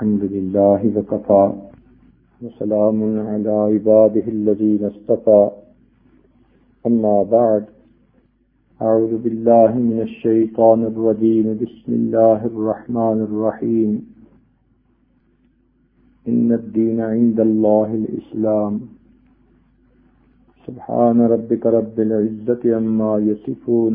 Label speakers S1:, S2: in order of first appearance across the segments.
S1: الحمد لله وكفى وسلام على عباده الذين اصطفى أما بعد أعوذ بالله من الشيطان الرجيم بسم الله الرحمن الرحيم إن الدين عند الله الإسلام سبحان ربك رب العزة عما يصفون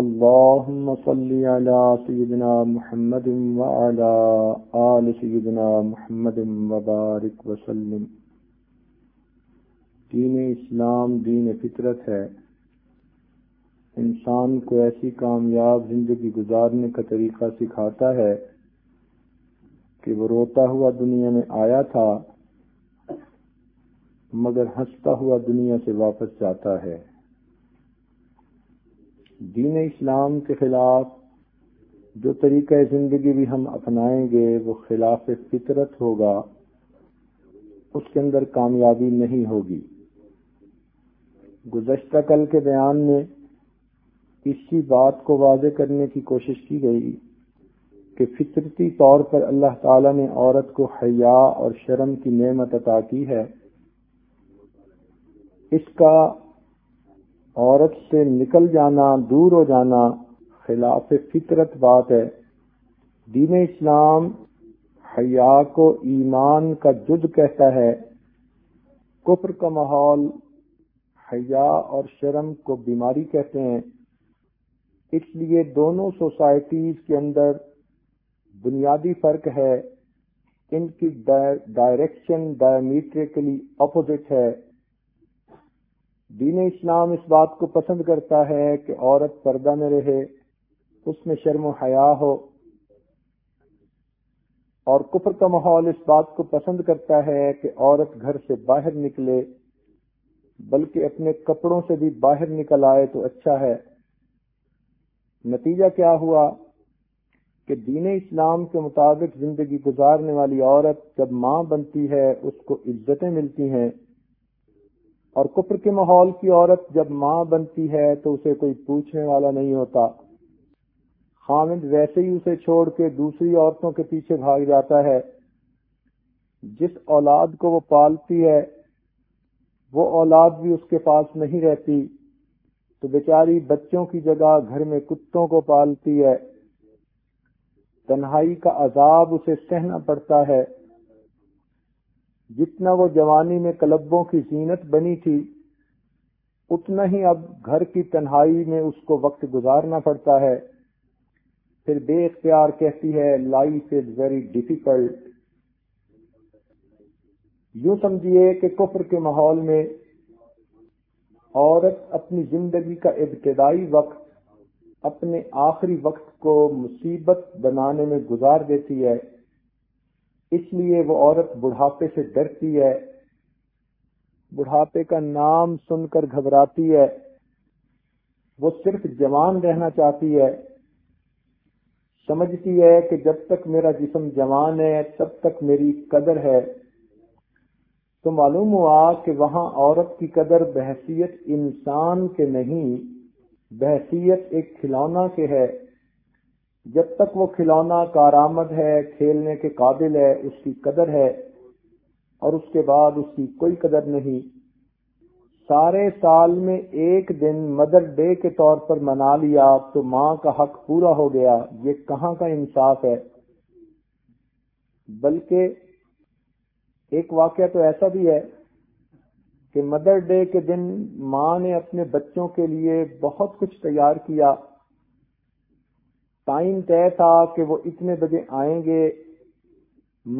S1: اللهم صل على سيدنا محمد وعلى آل سيدنا محمد وبارك وسلم دین اسلام دین فطرت ہے انسان کو ایسی کامیاب زندگی گزارنے کا طریقہ سکھاتا ہے کہ وہ روتا ہوا دنیا میں آیا تھا مگر ہنستا ہوا دنیا سے واپس جاتا ہے دین اسلام کے خلاف جو طریقہ زندگی بھی ہم اپنائیں گے وہ خلاف فطرت ہوگا اس کے اندر کامیابی نہیں ہوگی گزشتہ کل کے بیان میں اسی بات کو واضح کرنے کی کوشش کی گئی کہ فطرتی طور پر اللہ تعالیٰ نے عورت کو حیا اور شرم کی نعمت عطا کی ہے اس کا عورت سے نکل جانا دور ہو جانا خلاف فطرت بات ہے دین اسلام حیا کو ایمان کا جد کہتا ہے کفر کا ماحول حیا اور شرم کو بیماری کہتے ہیں اس لیے دونوں سوسائٹیز کے اندر بنیادی فرق ہے ان کی ڈائریکشن ڈائمیٹریکلی اپوزٹ ہے دین اسلام اس بات کو پسند کرتا ہے کہ عورت پردہ میں رہے اس میں شرم و حیا ہو اور کفر کا ماحول اس بات کو پسند کرتا ہے کہ عورت گھر سے باہر نکلے بلکہ اپنے کپڑوں سے بھی باہر نکل آئے تو اچھا ہے نتیجہ کیا ہوا کہ دین اسلام کے مطابق زندگی گزارنے والی عورت جب ماں بنتی ہے اس کو عزتیں ملتی ہیں اور کپر کے ماحول کی عورت جب ماں بنتی ہے تو اسے کوئی پوچھنے والا نہیں ہوتا خامد ویسے ہی اسے چھوڑ کے دوسری عورتوں کے پیچھے بھاگ جاتا ہے جس اولاد کو وہ پالتی ہے وہ اولاد بھی اس کے پاس نہیں رہتی تو بیچاری بچوں کی جگہ گھر میں کتوں کو پالتی ہے تنہائی کا عذاب اسے سہنا پڑتا ہے جتنا وہ جوانی میں کلبوں کی زینت بنی تھی اتنا ہی اب گھر کی تنہائی میں اس کو وقت گزارنا پڑتا ہے پھر بے اختیار کہتی ہے لائف از ویری ڈیفیکلٹ یوں سمجھیے کہ کفر کے ماحول میں عورت اپنی زندگی کا ابتدائی وقت اپنے آخری وقت کو مصیبت بنانے میں گزار دیتی ہے اس لیے وہ عورت بڑھاپے سے ڈرتی ہے بڑھاپے کا نام سن کر گھبراتی ہے وہ صرف جوان رہنا چاہتی ہے سمجھتی ہے کہ جب تک میرا جسم جوان ہے تب تک میری قدر ہے تو معلوم ہوا کہ وہاں عورت کی قدر بحثیت انسان کے نہیں بحثیت ایک کھلونا کے ہے جب تک وہ کھلونا کارآمد ہے کھیلنے کے قابل ہے اس کی قدر ہے اور اس کے بعد اس کی کوئی قدر نہیں سارے سال میں ایک دن مدر ڈے کے طور پر منا لیا تو ماں کا حق پورا ہو گیا یہ کہاں کا انصاف ہے بلکہ ایک واقعہ تو ایسا بھی ہے کہ مدر ڈے کے دن ماں نے اپنے بچوں کے لیے بہت کچھ تیار کیا ٹائم طے تھا کہ وہ اتنے بجے آئیں گے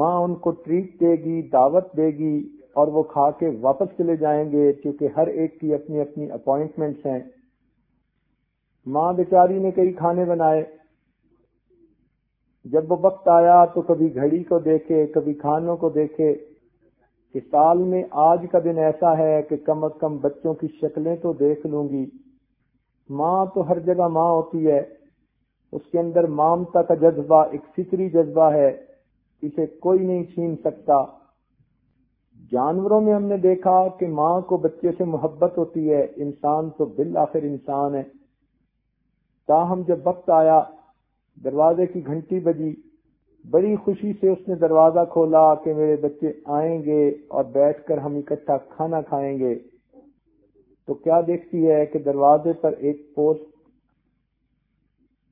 S1: ماں ان کو ٹریٹ دے گی دعوت دے گی اور وہ کھا کے واپس چلے جائیں گے کیونکہ ہر ایک کی اپنی اپنی اپوائنٹمنٹ ہیں ماں بیچاری نے کئی کھانے بنائے جب وہ وقت آیا تو کبھی گھڑی کو دیکھے کبھی کھانوں کو دیکھے کہ سال میں آج کا دن ایسا ہے کہ کم از کم بچوں کی شکلیں تو دیکھ لوں گی ماں تو ہر جگہ ماں ہوتی ہے اس کے اندر مامتا کا جذبہ ایک فطری جذبہ ہے اسے کوئی نہیں چھین سکتا جانوروں میں ہم نے دیکھا کہ ماں کو بچے سے محبت ہوتی ہے انسان تو بالآخر انسان ہے تاہم جب وقت آیا دروازے کی گھنٹی بجی بڑی خوشی سے اس نے دروازہ کھولا کہ میرے بچے آئیں گے اور بیٹھ کر ہم اکٹھا کھانا کھائیں گے تو کیا دیکھتی ہے کہ دروازے پر ایک پوسٹ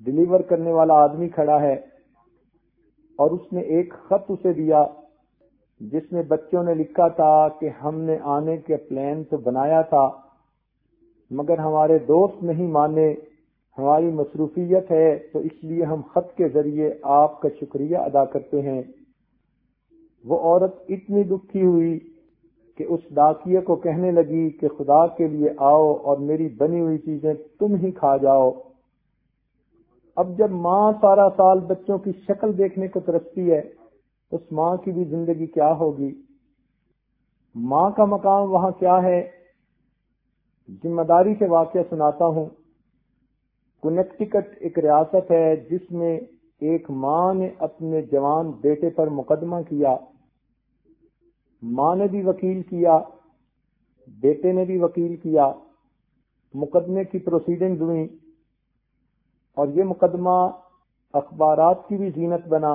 S1: ڈلیور کرنے والا آدمی کھڑا ہے اور اس نے ایک خط اسے دیا جس میں بچوں نے لکھا تھا کہ ہم نے آنے کے پلان تو بنایا تھا مگر ہمارے دوست نہیں مانے ہماری مصروفیت ہے تو اس لیے ہم خط کے ذریعے آپ کا شکریہ ادا کرتے ہیں وہ عورت اتنی دکھی ہوئی کہ اس ڈاکیے کو کہنے لگی کہ خدا کے لیے آؤ اور میری بنی ہوئی چیزیں تم ہی کھا جاؤ اب جب ماں سارا سال بچوں کی شکل دیکھنے کو ترستی ہے اس ماں کی بھی زندگی کیا ہوگی ماں کا مقام وہاں کیا ہے ذمہ داری سے واقعہ سناتا ہوں کنیکٹیکٹ ایک ریاست ہے جس میں ایک ماں نے اپنے جوان بیٹے پر مقدمہ کیا ماں نے بھی وکیل کیا بیٹے نے بھی وکیل کیا مقدمے کی پروسیڈنگ اور یہ مقدمہ اخبارات کی بھی زینت بنا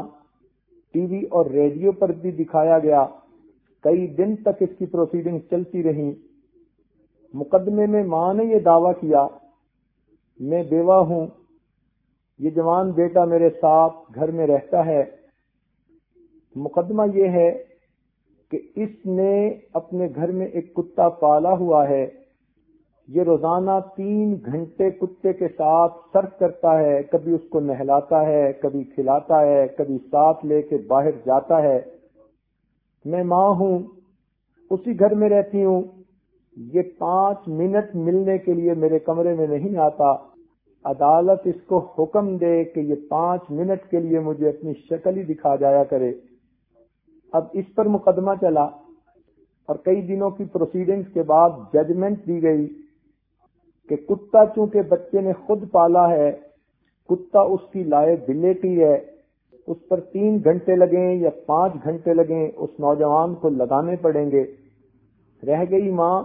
S1: ٹی وی اور ریڈیو پر بھی دکھایا گیا کئی دن تک اس کی پروسیڈنگ چلتی رہی مقدمے میں ماں نے یہ دعویٰ کیا میں بیوہ ہوں یہ جوان بیٹا میرے ساتھ گھر میں رہتا ہے مقدمہ یہ ہے کہ اس نے اپنے گھر میں ایک کتا پالا ہوا ہے یہ روزانہ تین گھنٹے کتے کے ساتھ سرف کرتا ہے کبھی اس کو نہلاتا ہے کبھی کھلاتا ہے کبھی ساتھ لے کے باہر جاتا ہے میں ماں ہوں اسی گھر میں رہتی ہوں یہ پانچ منٹ ملنے کے لیے میرے کمرے میں نہیں آتا عدالت اس کو حکم دے کہ یہ پانچ منٹ کے لیے مجھے اپنی شکل ہی دکھا جایا کرے اب اس پر مقدمہ چلا اور کئی دنوں کی پروسیڈنگز کے بعد ججمنٹ دی گئی کہ کتا چونکہ بچے نے خود پالا ہے کتا اس کی لائے بلیٹی ہے اس پر تین گھنٹے لگیں یا پانچ گھنٹے لگیں اس نوجوان کو لگانے پڑیں گے رہ گئی ماں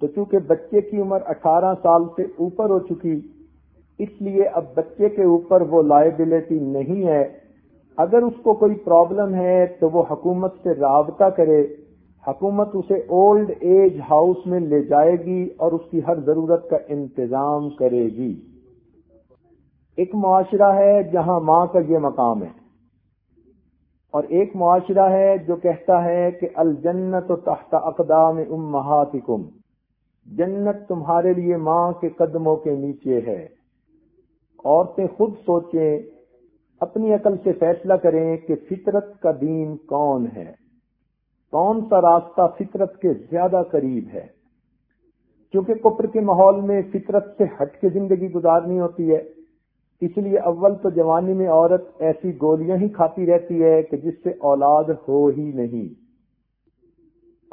S1: تو چونکہ بچے کی عمر اٹھارہ سال سے اوپر ہو چکی اس لیے اب بچے کے اوپر وہ لائبلٹی نہیں ہے اگر اس کو کوئی پرابلم ہے تو وہ حکومت سے رابطہ کرے حکومت اسے اولڈ ایج ہاؤس میں لے جائے گی اور اس کی ہر ضرورت کا انتظام کرے گی ایک معاشرہ ہے جہاں ماں کا یہ مقام ہے اور ایک معاشرہ ہے جو کہتا ہے کہ الجنت و تحت اقدام امہاتکم جنت تمہارے لیے ماں کے قدموں کے نیچے ہے عورتیں خود سوچیں اپنی عقل سے فیصلہ کریں کہ فطرت کا دین کون ہے کون سا راستہ فطرت کے زیادہ قریب ہے چونکہ کپر کے ماحول میں فطرت سے ہٹ کے زندگی گزارنی ہوتی ہے اس لیے اول تو جوانی میں عورت ایسی گولیاں ہی کھاتی رہتی ہے کہ جس سے اولاد ہو ہی نہیں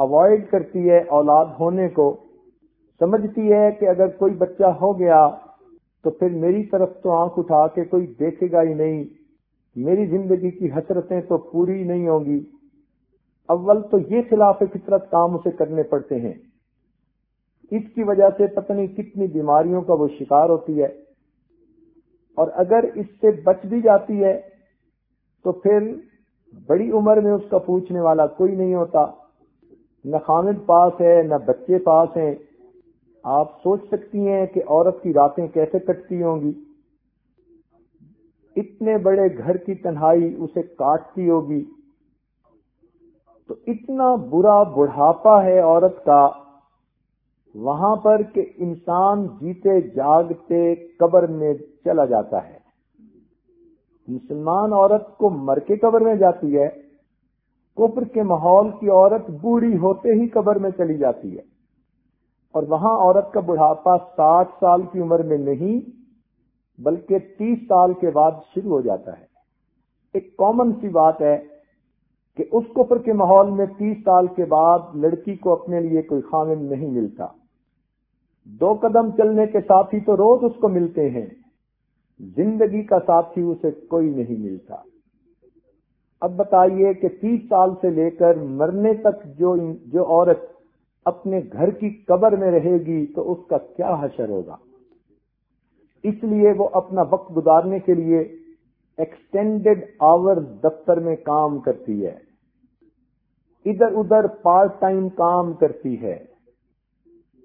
S1: اوائڈ کرتی ہے اولاد ہونے کو سمجھتی ہے کہ اگر کوئی بچہ ہو گیا تو پھر میری طرف تو آنکھ اٹھا کے کوئی دیکھے گا ہی نہیں میری زندگی کی حسرتیں تو پوری نہیں ہوں گی اول تو یہ خلاف فطرت کام اسے کرنے پڑتے ہیں اس کی وجہ سے پتہ کتنی بیماریوں کا وہ شکار ہوتی ہے اور اگر اس سے بچ بھی جاتی ہے تو پھر بڑی عمر میں اس کا پوچھنے والا کوئی نہیں ہوتا نہ خامد پاس ہے نہ بچے پاس ہیں آپ سوچ سکتی ہیں کہ عورت کی راتیں کیسے کٹتی ہوں گی اتنے بڑے گھر کی تنہائی اسے کاٹتی ہوگی تو اتنا برا بڑھاپا ہے عورت کا وہاں پر کہ انسان جیتے جاگتے قبر میں چلا جاتا ہے مسلمان عورت کو مر کے قبر میں جاتی ہے کپر کے ماحول کی عورت بوڑھی ہوتے ہی قبر میں چلی جاتی ہے اور وہاں عورت کا بڑھاپا ساٹھ سال کی عمر میں نہیں بلکہ تیس سال کے بعد شروع ہو جاتا ہے ایک کامن سی بات ہے کہ اس کفر کے ماحول میں تیس سال کے بعد لڑکی کو اپنے لیے کوئی خامن نہیں ملتا دو قدم چلنے کے ساتھ ہی تو روز اس کو ملتے ہیں زندگی کا ساتھی اسے کوئی نہیں ملتا اب بتائیے کہ تیس سال سے لے کر مرنے تک جو عورت اپنے گھر کی قبر میں رہے گی تو اس کا کیا حشر ہوگا اس لیے وہ اپنا وقت گزارنے کے لیے ایکسٹینڈیڈ آور دفتر میں کام کرتی ہے ادھر ادھر پارٹ ٹائم کام کرتی ہے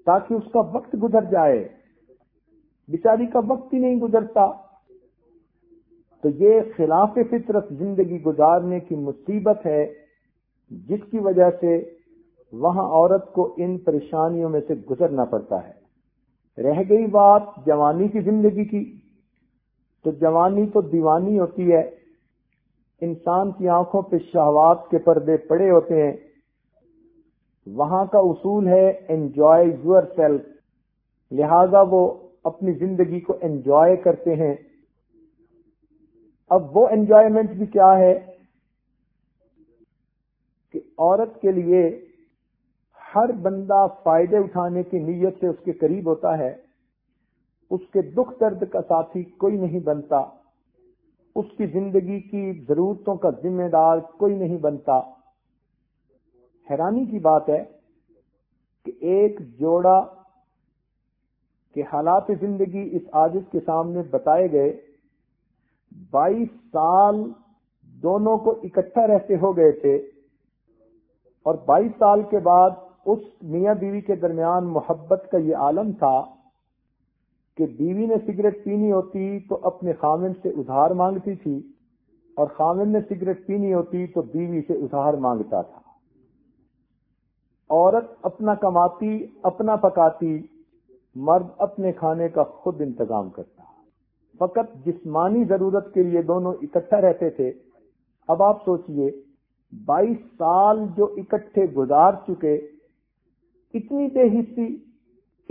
S1: تاکہ اس کا وقت گزر جائے بیچاری کا وقت ہی نہیں گزرتا تو یہ خلاف فطرت زندگی گزارنے کی مصیبت ہے جس کی وجہ سے وہاں عورت کو ان پریشانیوں میں سے گزرنا پڑتا ہے رہ گئی بات جوانی کی زندگی کی تو جوانی تو دیوانی ہوتی ہے انسان کی آنکھوں پہ شہوات کے پردے پڑے ہوتے ہیں وہاں کا اصول ہے انجوائے یور سیلف لہذا وہ اپنی زندگی کو انجوائے کرتے ہیں اب وہ انجوائمنٹ بھی کیا ہے کہ عورت کے لیے ہر بندہ فائدے اٹھانے کی نیت سے اس کے قریب ہوتا ہے اس کے دکھ درد کا ساتھی کوئی نہیں بنتا اس کی زندگی کی ضرورتوں کا ذمہ دار کوئی نہیں بنتا حیرانی کی بات ہے کہ ایک جوڑا کے حالات زندگی اس عاجز کے سامنے بتائے گئے بائیس سال دونوں کو اکٹھا رہتے ہو گئے تھے اور بائیس سال کے بعد اس میاں بیوی کے درمیان محبت کا یہ عالم تھا کہ بیوی نے سگریٹ پینی ہوتی تو اپنے خامن سے ادھار مانگتی تھی اور خامن نے سگریٹ پینی ہوتی تو بیوی سے ادھار مانگتا تھا عورت اپنا کماتی اپنا پکاتی مرد اپنے کھانے کا خود انتظام کرتا فقط جسمانی ضرورت کے لیے دونوں اکٹھا رہتے تھے اب آپ سوچئے بائیس سال جو اکٹھے گزار چکے اتنی بے حصی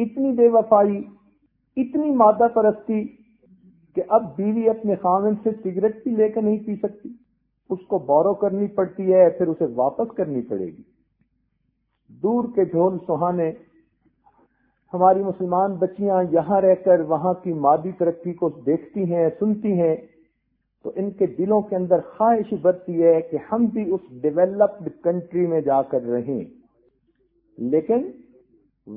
S1: اتنی بے وفائی اتنی مادہ پرستی کہ اب بیوی اپنے خامن سے سگریٹ بھی لے کر نہیں پی سکتی اس کو بورو کرنی پڑتی ہے پھر اسے واپس کرنی پڑے گی دور کے جھول سہانے ہماری مسلمان بچیاں یہاں رہ کر وہاں کی مادی ترقی کو دیکھتی ہیں سنتی ہیں تو ان کے دلوں کے اندر خواہش بڑھتی ہے کہ ہم بھی اس ڈیولپڈ کنٹری میں جا کر رہیں لیکن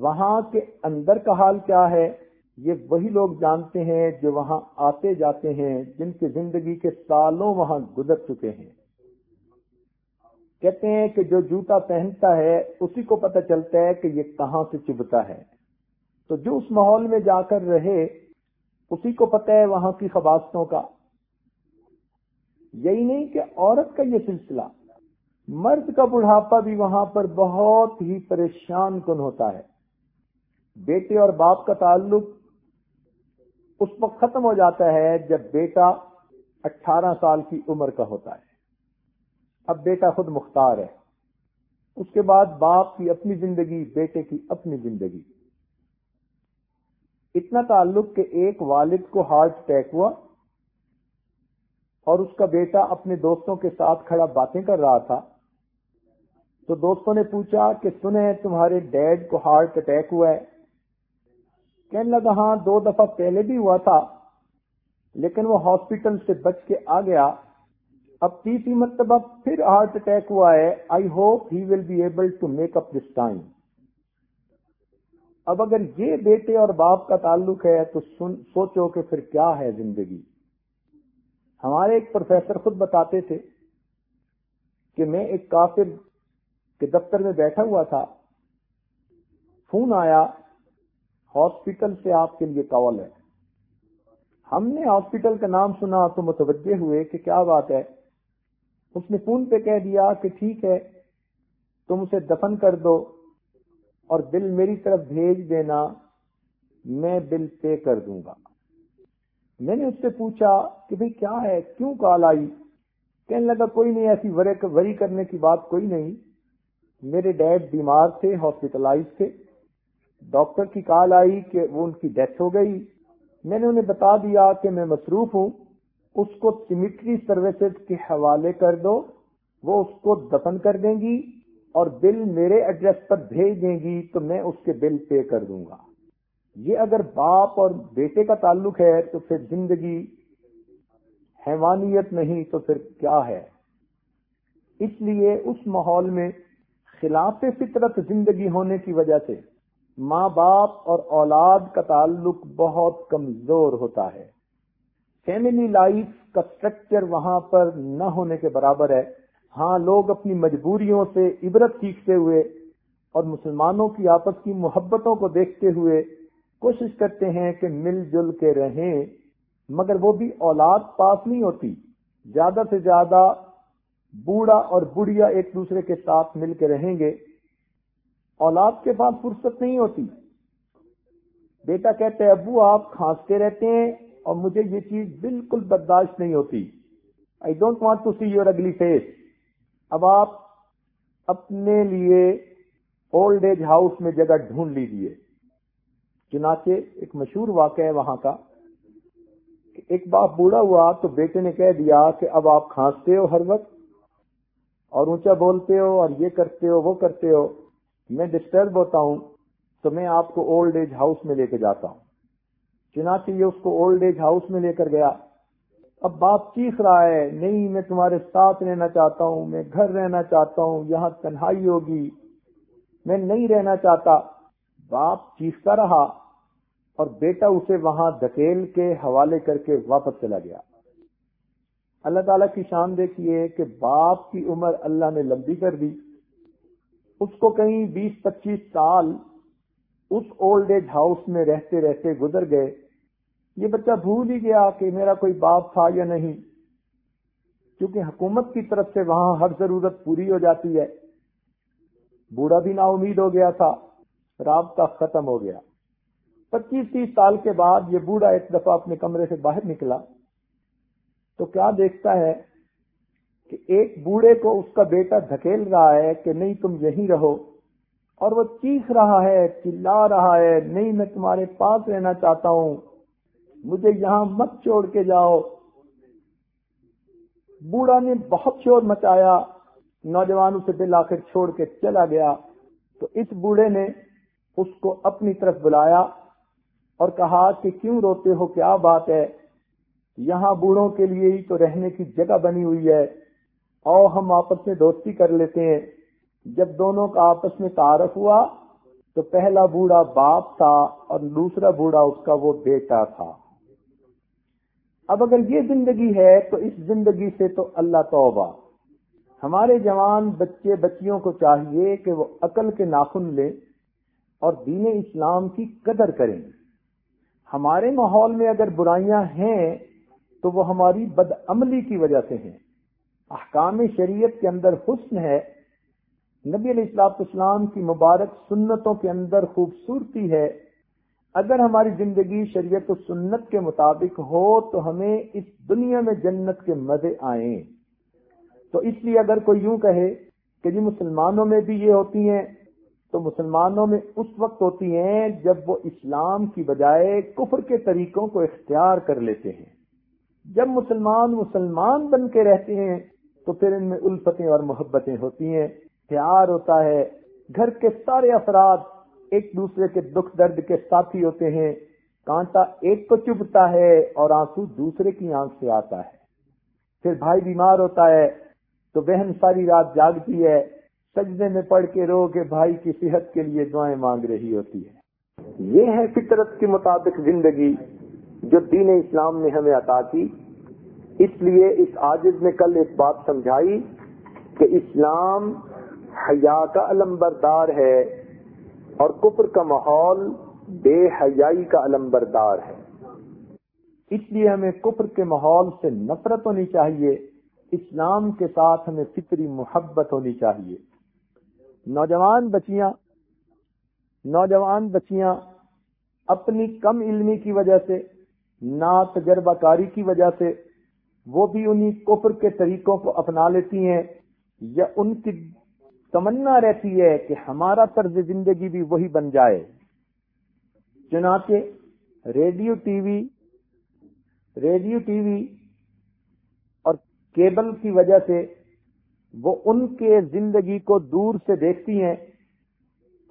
S1: وہاں کے اندر کا حال کیا ہے یہ وہی لوگ جانتے ہیں جو وہاں آتے جاتے ہیں جن کی زندگی کے سالوں وہاں گزر چکے ہیں کہتے ہیں کہ جو جوتا پہنتا ہے اسی کو پتہ چلتا ہے کہ یہ کہاں سے چبتا ہے تو جو اس ماحول میں جا کر رہے اسی کو پتہ ہے وہاں کی خباستوں کا یہی نہیں کہ عورت کا یہ سلسلہ مرد کا بڑھاپا بھی وہاں پر بہت ہی پریشان کن ہوتا ہے بیٹے اور باپ کا تعلق اس وقت ختم ہو جاتا ہے جب بیٹا اٹھارہ سال کی عمر کا ہوتا ہے اب بیٹا خود مختار ہے اس کے بعد باپ کی اپنی زندگی بیٹے کی اپنی زندگی اتنا تعلق کہ ایک والد کو ہارٹ اٹیک ہوا اور اس کا بیٹا اپنے دوستوں کے ساتھ کھڑا باتیں کر رہا تھا تو دوستوں نے پوچھا کہ سنیں تمہارے ڈیڈ کو ہارٹ اٹیک ہوا ہے کہنے لگا ہاں دو دفعہ پہلے بھی ہوا تھا لیکن وہ ہاسپٹل سے بچ کے آ گیا اب تیسری مرتبہ پھر ہارٹ اٹیک ہوا ہے I hope he will be able to make up this time اب اگر یہ بیٹے اور باپ کا تعلق ہے تو سن, سوچو کہ پھر کیا ہے زندگی ہمارے ایک پروفیسر خود بتاتے تھے کہ میں ایک کافر کے دفتر میں بیٹھا ہوا تھا فون آیا ہاسپٹل سے آپ کے لیے کال ہے ہم نے ہاسپٹل کا نام سنا تو متوجہ ہوئے کہ کیا بات ہے اس نے فون پہ کہہ دیا کہ ٹھیک ہے تم اسے دفن کر دو اور بل میری طرف بھیج دینا میں بل پے کر دوں گا میں نے اس سے پوچھا کہ بھئی کیا ہے کیوں کال آئی کہنے لگا کوئی نہیں ایسی وری کرنے کی بات کوئی نہیں میرے ڈیڈ بیمار تھے ہاسپٹلائز تھے ڈاکٹر کی کال آئی کہ وہ ان کی ڈیتھ ہو گئی میں نے انہیں بتا دیا کہ میں مصروف ہوں اس کو سیمیٹری سروسز کے حوالے کر دو وہ اس کو دفن کر دیں گی اور بل میرے ایڈریس پر بھیج دیں گی تو میں اس کے بل پے کر دوں گا یہ اگر باپ اور بیٹے کا تعلق ہے تو پھر زندگی حیوانیت نہیں تو پھر کیا ہے اس لیے اس ماحول میں خلاف فطرت زندگی ہونے کی وجہ سے ماں باپ اور اولاد کا تعلق بہت کمزور ہوتا ہے فیملی لائف کا سٹرکچر وہاں پر نہ ہونے کے برابر ہے ہاں لوگ اپنی مجبوریوں سے عبرت سیکھتے ہوئے اور مسلمانوں کی آپس کی محبتوں کو دیکھتے ہوئے کوشش کرتے ہیں کہ مل جل کے رہیں مگر وہ بھی اولاد پاس نہیں ہوتی زیادہ سے زیادہ بوڑھا اور بڑھیا ایک دوسرے کے ساتھ مل کے رہیں گے اولاد کے پاس فرصت نہیں ہوتی بیٹا کہتا ہے ابو آپ کھانستے رہتے ہیں اور مجھے یہ چیز بالکل برداشت نہیں ہوتی I don't want to see your ugly face اب آپ اپنے لیے اولڈ ایج ہاؤس میں جگہ ڈھونڈ لیجیے چنانچہ ایک مشہور واقع ہے وہاں کا کہ ایک باپ بوڑھا ہوا تو بیٹے نے کہہ دیا کہ اب آپ کھانستے ہو ہر وقت اور اونچا بولتے ہو اور یہ کرتے ہو وہ کرتے ہو میں ڈسٹرب ہوتا ہوں تو میں آپ کو اولڈ ایج ہاؤس میں لے کے جاتا ہوں چنانچہ یہ اس کو اولڈ ایج ہاؤس میں لے کر گیا اب باپ چیخ رہا ہے نہیں میں تمہارے ساتھ رہنا چاہتا ہوں میں گھر رہنا چاہتا ہوں یہاں تنہائی ہوگی میں نہیں رہنا چاہتا باپ چیختا رہا اور بیٹا اسے وہاں دھکیل کے حوالے کر کے واپس چلا گیا اللہ تعالیٰ کی شان دیکھیے کہ باپ کی عمر اللہ نے لمبی کر دی اس کو کہیں بیس پچیس سال اس اولڈ ایج ہاؤس میں رہتے رہتے گزر گئے یہ بچہ بھول ہی گیا کہ میرا کوئی باپ تھا یا نہیں کیونکہ حکومت کی طرف سے وہاں ہر ضرورت پوری ہو جاتی ہے بوڑھا بھی نا امید ہو گیا تھا رابطہ ختم ہو گیا پچیس تیس سال کے بعد یہ بوڑھا ایک دفعہ اپنے کمرے سے باہر نکلا تو کیا دیکھتا ہے کہ ایک بوڑھے کو اس کا بیٹا دھکیل رہا ہے کہ نہیں تم یہی رہو اور وہ چیخ رہا ہے چلا رہا ہے نہیں میں تمہارے پاس رہنا چاہتا ہوں مجھے یہاں مت چھوڑ کے جاؤ بوڑھا نے بہت شور مچایا نوجوان اسے دل آخر چھوڑ کے چلا گیا تو اس بوڑھے نے اس کو اپنی طرف بلایا اور کہا کہ کیوں روتے ہو کیا بات ہے یہاں بوڑھوں کے لیے ہی تو رہنے کی جگہ بنی ہوئی ہے اور ہم آپس میں دوستی کر لیتے ہیں جب دونوں کا آپس میں تعارف ہوا تو پہلا بوڑھا باپ تھا اور دوسرا بوڑھا اس کا وہ بیٹا تھا اب اگر یہ زندگی ہے تو اس زندگی سے تو اللہ توبہ ہمارے جوان بچے بچیوں کو چاہیے کہ وہ عقل کے ناخن لیں اور دین اسلام کی قدر کریں ہمارے ماحول میں اگر برائیاں ہیں تو وہ ہماری بد عملی کی وجہ سے ہیں احکام شریعت کے اندر حسن ہے نبی علیہط اسلام کی مبارک سنتوں کے اندر خوبصورتی ہے اگر ہماری زندگی شریعت و سنت کے مطابق ہو تو ہمیں اس دنیا میں جنت کے مزے آئیں تو اس لیے اگر کوئی یوں کہے کہ جی مسلمانوں میں بھی یہ ہوتی ہیں تو مسلمانوں میں اس وقت ہوتی ہیں جب وہ اسلام کی بجائے کفر کے طریقوں کو اختیار کر لیتے ہیں جب مسلمان مسلمان بن کے رہتے ہیں تو پھر ان میں الفتیں اور محبتیں ہوتی ہیں پیار ہوتا ہے گھر کے سارے افراد ایک دوسرے کے دکھ درد کے ساتھی ہوتے ہیں کانٹا ایک کو چبھتا ہے اور آنسو دوسرے کی آنکھ سے آتا ہے پھر بھائی بیمار ہوتا ہے تو بہن ساری رات جاگتی ہے سجدے میں پڑھ کے رو کے بھائی کی صحت کے لیے دعائیں مانگ رہی ہوتی ہے یہ ہے فطرت کے مطابق زندگی جو دین اسلام نے ہمیں عطا کی اس لیے اس عاجز نے کل ایک بات سمجھائی کہ اسلام حیا کا علم بردار ہے اور کفر کا ماحول بے حیائی کا علم بردار ہے اس لیے ہمیں کفر کے ماحول سے نفرت ہونی چاہیے اسلام کے ساتھ ہمیں فطری محبت ہونی چاہیے نوجوان بچیاں نوجوان بچیاں اپنی کم علمی کی وجہ سے نا تجربہ کاری کی وجہ سے وہ بھی انہی کفر کے طریقوں کو اپنا لیتی ہیں یا ان کی تمنا رہتی ہے کہ ہمارا طرز زندگی بھی وہی بن جائے چنانچہ radio T V radio T V اور کیبل کی وجہ سے وہ ان کے زندگی کو دور سے دیکھتی ہیں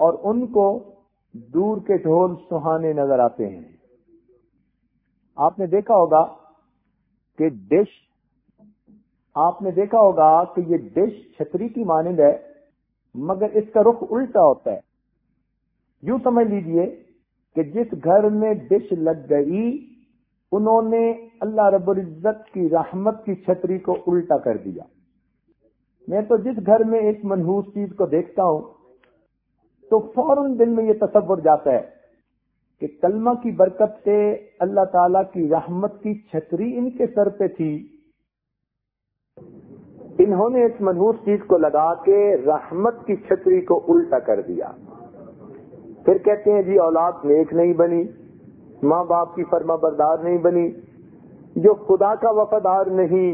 S1: اور ان کو دور کے ڈھول سہانے نظر آتے ہیں آپ نے دیکھا ہوگا کہ ڈش آپ نے دیکھا ہوگا کہ یہ ڈش چھتری کی مانند ہے مگر اس کا رخ الٹا ہوتا ہے یوں سمجھ لیجئے کہ جس گھر میں ڈش لگ گئی انہوں نے اللہ رب العزت کی رحمت کی چھتری کو الٹا کر دیا میں تو جس گھر میں ایک منہوس چیز کو دیکھتا ہوں تو فوراً دل میں یہ تصور جاتا ہے کہ کلمہ کی برکت سے اللہ تعالی کی رحمت کی چھتری ان کے سر پہ تھی انہوں نے اس منہوس چیز کو لگا کے رحمت کی چھتری کو الٹا کر دیا پھر کہتے ہیں جی اولاد نیک نہیں بنی ماں باپ کی فرما بردار نہیں بنی جو خدا کا وفادار نہیں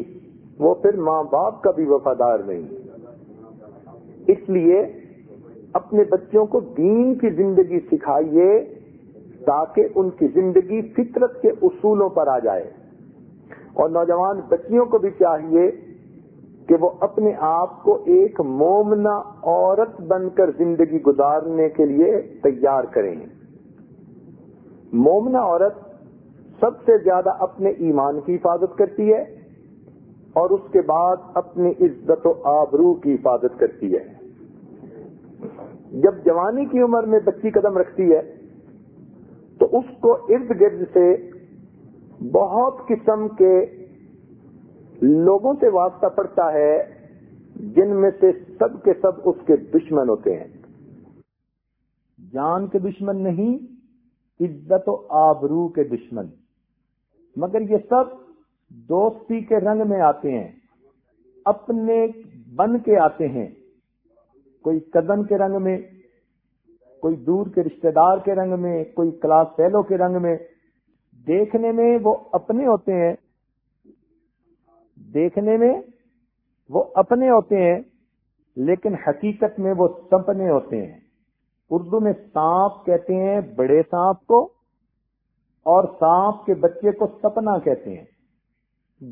S1: وہ پھر ماں باپ کا بھی وفادار نہیں اس لیے اپنے بچوں کو دین کی زندگی سکھائیے تاکہ ان کی زندگی فطرت کے اصولوں پر آ جائے اور نوجوان بچیوں کو بھی چاہیے کہ وہ اپنے آپ کو ایک مومنا عورت بن کر زندگی گزارنے کے لیے تیار کریں مومنا عورت سب سے زیادہ اپنے ایمان کی حفاظت کرتی ہے اور اس کے بعد اپنی عزت و آبرو کی حفاظت کرتی ہے جب جوانی کی عمر میں بچی قدم رکھتی ہے تو اس کو ارد گرد سے بہت قسم کے لوگوں سے واسطہ پڑتا ہے جن میں سے سب کے سب اس کے دشمن ہوتے ہیں جان کے دشمن نہیں عزت و آبرو کے دشمن مگر یہ سب دوستی کے رنگ میں آتے ہیں اپنے بن کے آتے ہیں کوئی کدم کے رنگ میں کوئی دور کے رشتہ دار کے رنگ میں کوئی کلاس فیلو کے رنگ میں دیکھنے میں وہ اپنے ہوتے ہیں دیکھنے میں وہ اپنے ہوتے ہیں لیکن حقیقت میں وہ سپنے ہوتے ہیں اردو میں سانپ کہتے ہیں بڑے سانپ کو اور سانپ کے بچے کو سپنا کہتے ہیں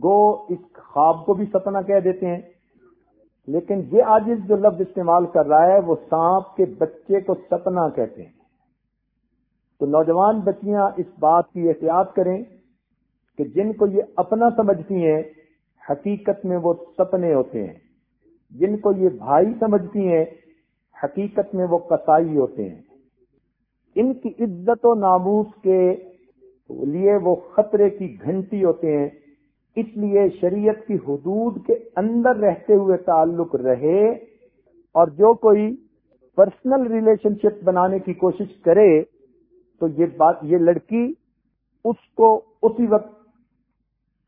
S1: گو اس خواب کو بھی سپنا کہہ دیتے ہیں لیکن یہ آج جو لفظ استعمال کر رہا ہے وہ سانپ کے بچے کو سپنا کہتے ہیں تو نوجوان بچیاں اس بات کی احتیاط کریں کہ جن کو یہ اپنا سمجھتی ہیں حقیقت میں وہ سپنے ہوتے ہیں جن کو یہ بھائی سمجھتی ہیں حقیقت میں وہ کسائی ہوتے ہیں ان کی عزت و ناموس کے لیے وہ خطرے کی گھنٹی ہوتے ہیں اس لیے شریعت کی حدود کے اندر رہتے ہوئے تعلق رہے اور جو کوئی پرسنل ریلیشن شپ بنانے کی کوشش کرے تو یہ بات یہ لڑکی اس کو اسی وقت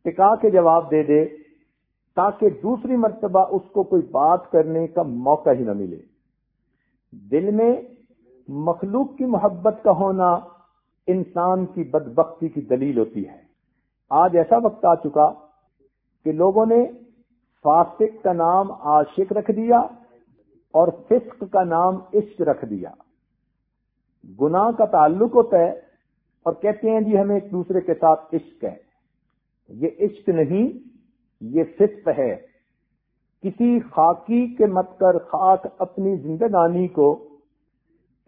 S1: ٹکا کے جواب دے دے تاکہ دوسری مرتبہ اس کو کوئی بات کرنے کا موقع ہی نہ ملے دل میں مخلوق کی محبت کا ہونا انسان کی بدبختی کی دلیل ہوتی ہے آج ایسا وقت آ چکا کہ لوگوں نے فاسق کا نام عاشق رکھ دیا اور فسق کا نام عشق رکھ دیا گناہ کا تعلق ہوتا ہے اور کہتے ہیں جی ہمیں ایک دوسرے کے ساتھ عشق ہے یہ عشق نہیں یہ فسق ہے کسی خاکی کے مت کر خاک اپنی زندگانی کو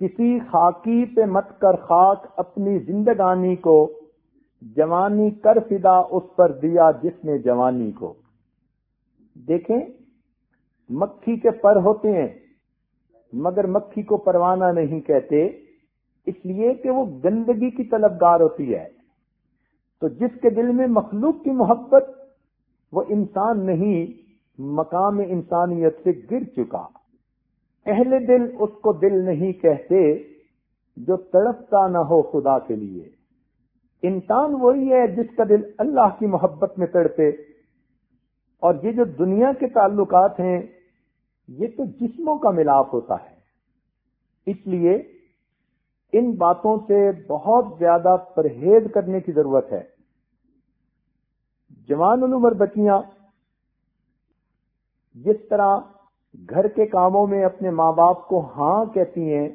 S1: کسی خاکی پہ مت کر خاک اپنی زندگانی کو جوانی کر فدا اس پر دیا جس نے جوانی کو دیکھیں مکھی کے پر ہوتے ہیں مگر مکھی کو پروانہ نہیں کہتے اس لیے کہ وہ گندگی کی طلبگار ہوتی ہے تو جس کے دل میں مخلوق کی محبت وہ انسان نہیں مقام انسانیت سے گر چکا اہل دل اس کو دل نہیں کہتے جو تڑپتا نہ ہو خدا کے لیے انسان وہی ہے جس کا دل اللہ کی محبت میں تڑپے اور یہ جو دنیا کے تعلقات ہیں یہ تو جسموں کا ملاپ ہوتا ہے اس لیے ان باتوں سے بہت زیادہ پرہیز کرنے کی ضرورت ہے جوان عمر بچیاں جس طرح گھر کے کاموں میں اپنے ماں باپ کو ہاں کہتی ہیں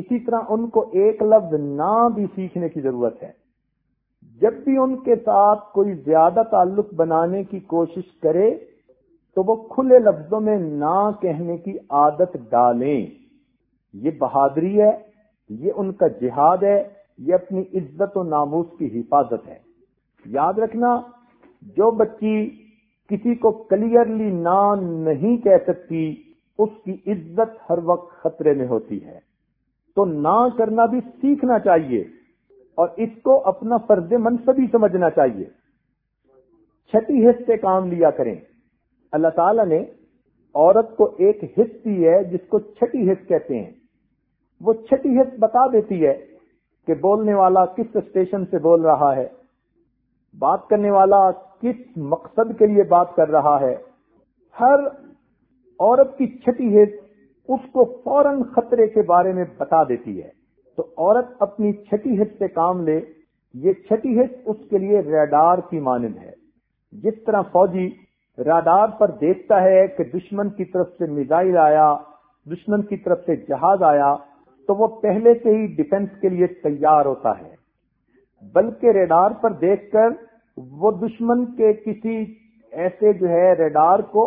S1: اسی طرح ان کو ایک لفظ نہ بھی سیکھنے کی ضرورت ہے جب بھی ان کے ساتھ کوئی زیادہ تعلق بنانے کی کوشش کرے تو وہ کھلے لفظوں میں نہ کہنے کی عادت ڈالیں یہ بہادری ہے یہ ان کا جہاد ہے یہ اپنی عزت و ناموس کی حفاظت ہے یاد رکھنا جو بچی کسی کو کلیئرلی نہ نہیں کہہ سکتی اس کی عزت ہر وقت خطرے میں ہوتی ہے تو نہ کرنا بھی سیکھنا چاہیے اور اس کو اپنا فرض منصبی سمجھنا چاہیے چھٹی حص سے کام لیا کریں اللہ تعالیٰ نے عورت کو ایک حص دی ہے جس کو چھٹی حص کہتے ہیں وہ چھٹی حص بتا دیتی ہے کہ بولنے والا کس اسٹیشن سے بول رہا ہے بات کرنے والا کس مقصد کے لیے بات کر رہا ہے ہر عورت کی چھٹی حص اس کو فوراً خطرے کے بارے میں بتا دیتی ہے تو عورت اپنی چھٹی ہٹ سے کام لے یہ چھٹی ہٹ اس کے لیے ریڈار کی مانند ہے جس طرح فوجی ریڈار پر دیکھتا ہے کہ دشمن کی طرف سے میزائل آیا دشمن کی طرف سے جہاز آیا تو وہ پہلے سے ہی ڈیفنس کے لیے تیار ہوتا ہے بلکہ ریڈار پر دیکھ کر وہ دشمن کے کسی ایسے جو ہے ریڈار کو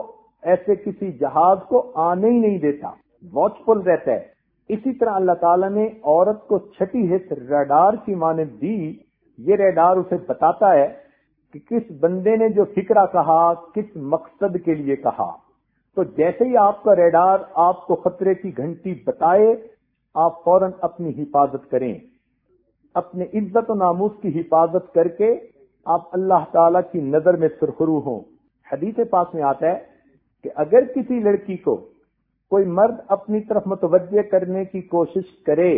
S1: ایسے کسی جہاز کو آنے ہی نہیں دیتا واچ فل رہتا ہے اسی طرح اللہ تعالیٰ نے عورت کو چھٹی حص ریڈار کی مانند دی یہ ریڈار اسے بتاتا ہے کہ کس بندے نے جو فکرہ کہا کس مقصد کے لیے کہا تو جیسے ہی آپ کا ریڈار آپ کو خطرے کی گھنٹی بتائے آپ فوراً اپنی حفاظت کریں اپنے عزت و ناموس کی حفاظت کر کے آپ اللہ تعالیٰ کی نظر میں سرخرو ہوں حدیث پاس میں آتا ہے کہ اگر کسی لڑکی کو کوئی مرد اپنی طرف متوجہ کرنے کی کوشش کرے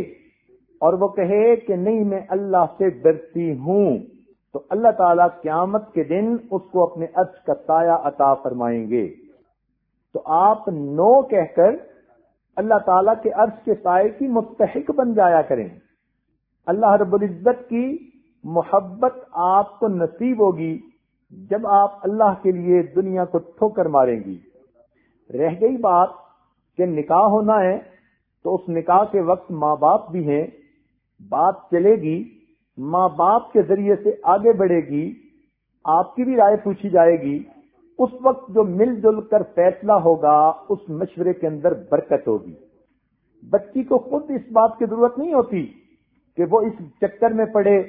S1: اور وہ کہے کہ نہیں میں اللہ سے ڈرتی ہوں تو اللہ تعالیٰ قیامت کے دن اس کو اپنے عرض کا سایہ عطا فرمائیں گے تو آپ نو کہہ کر اللہ تعالیٰ کے عرض کے سائے کی مستحق بن جایا کریں اللہ رب العزت کی محبت آپ کو نصیب ہوگی جب آپ اللہ کے لیے دنیا کو ٹھوکر ماریں گی رہ گئی بات کہ نکاح ہونا ہے تو اس نکاح کے وقت ماں باپ بھی ہیں بات چلے گی ماں باپ کے ذریعے سے آگے بڑھے گی آپ کی بھی رائے پوچھی جائے گی اس وقت جو مل جل کر فیصلہ ہوگا اس مشورے کے اندر برکت ہوگی بچی کو خود اس بات کی ضرورت نہیں ہوتی کہ وہ اس چکر میں پڑے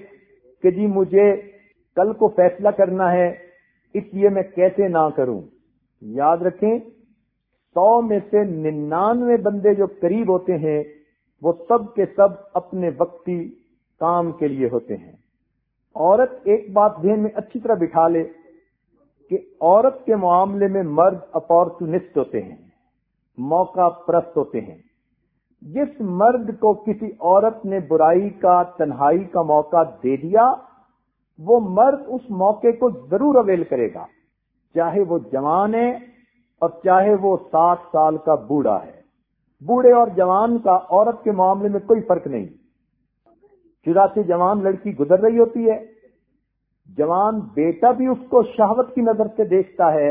S1: کہ جی مجھے کل کو فیصلہ کرنا ہے اس لیے میں کیسے نہ کروں یاد رکھیں سو میں سے ننانوے بندے جو قریب ہوتے ہیں وہ سب کے سب اپنے وقتی کام کے لیے ہوتے ہیں عورت ایک بات ذہن میں اچھی طرح بٹھا لے کہ عورت کے معاملے میں مرد اپارچونسٹ ہوتے ہیں موقع پرست ہوتے ہیں جس مرد کو کسی عورت نے برائی کا تنہائی کا موقع دے دیا وہ مرد اس موقع کو ضرور اویل کرے گا چاہے وہ جوان ہے اور چاہے وہ سات سال کا بوڑھا ہے بوڑھے اور جوان کا عورت کے معاملے میں کوئی فرق نہیں چراسی جوان لڑکی گزر رہی ہوتی ہے جوان بیٹا بھی اس کو شہوت کی نظر سے دیکھتا ہے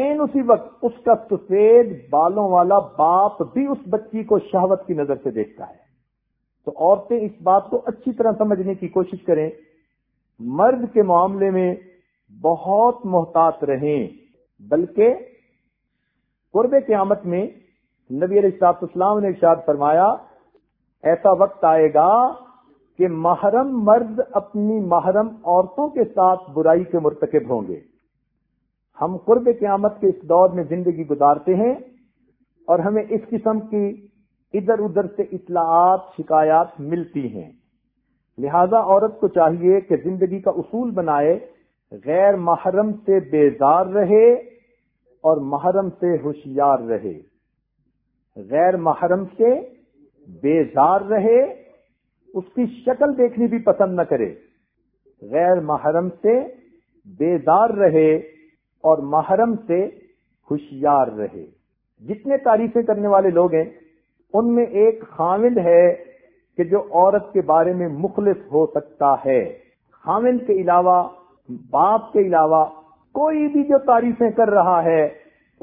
S1: این اسی وقت اس کا سفید بالوں والا باپ بھی اس بچی کو شہوت کی نظر سے دیکھتا ہے تو عورتیں اس بات کو اچھی طرح سمجھنے کی کوشش کریں مرد کے معاملے میں بہت محتاط رہیں بلکہ قرب قیامت میں نبی علیہ صاحب اسلام نے ارشاد فرمایا ایسا وقت آئے گا کہ محرم مرد اپنی محرم عورتوں کے ساتھ برائی کے مرتکب ہوں گے ہم قرب قیامت کے اس دور میں زندگی گزارتے ہیں اور ہمیں اس قسم کی ادھر ادھر سے اطلاعات شکایات ملتی ہیں لہذا عورت کو چاہیے کہ زندگی کا اصول بنائے غیر محرم سے بیزار رہے اور محرم سے ہوشیار رہے غیر محرم سے بیزار رہے اس کی شکل دیکھنی بھی پسند نہ کرے غیر محرم سے بیزار رہے اور محرم سے ہوشیار رہے جتنے تعریفیں کرنے والے لوگ ہیں ان میں ایک خامد ہے کہ جو عورت کے بارے میں مخلص ہو سکتا ہے خامد کے علاوہ باپ کے علاوہ کوئی بھی جو تعریفیں کر رہا ہے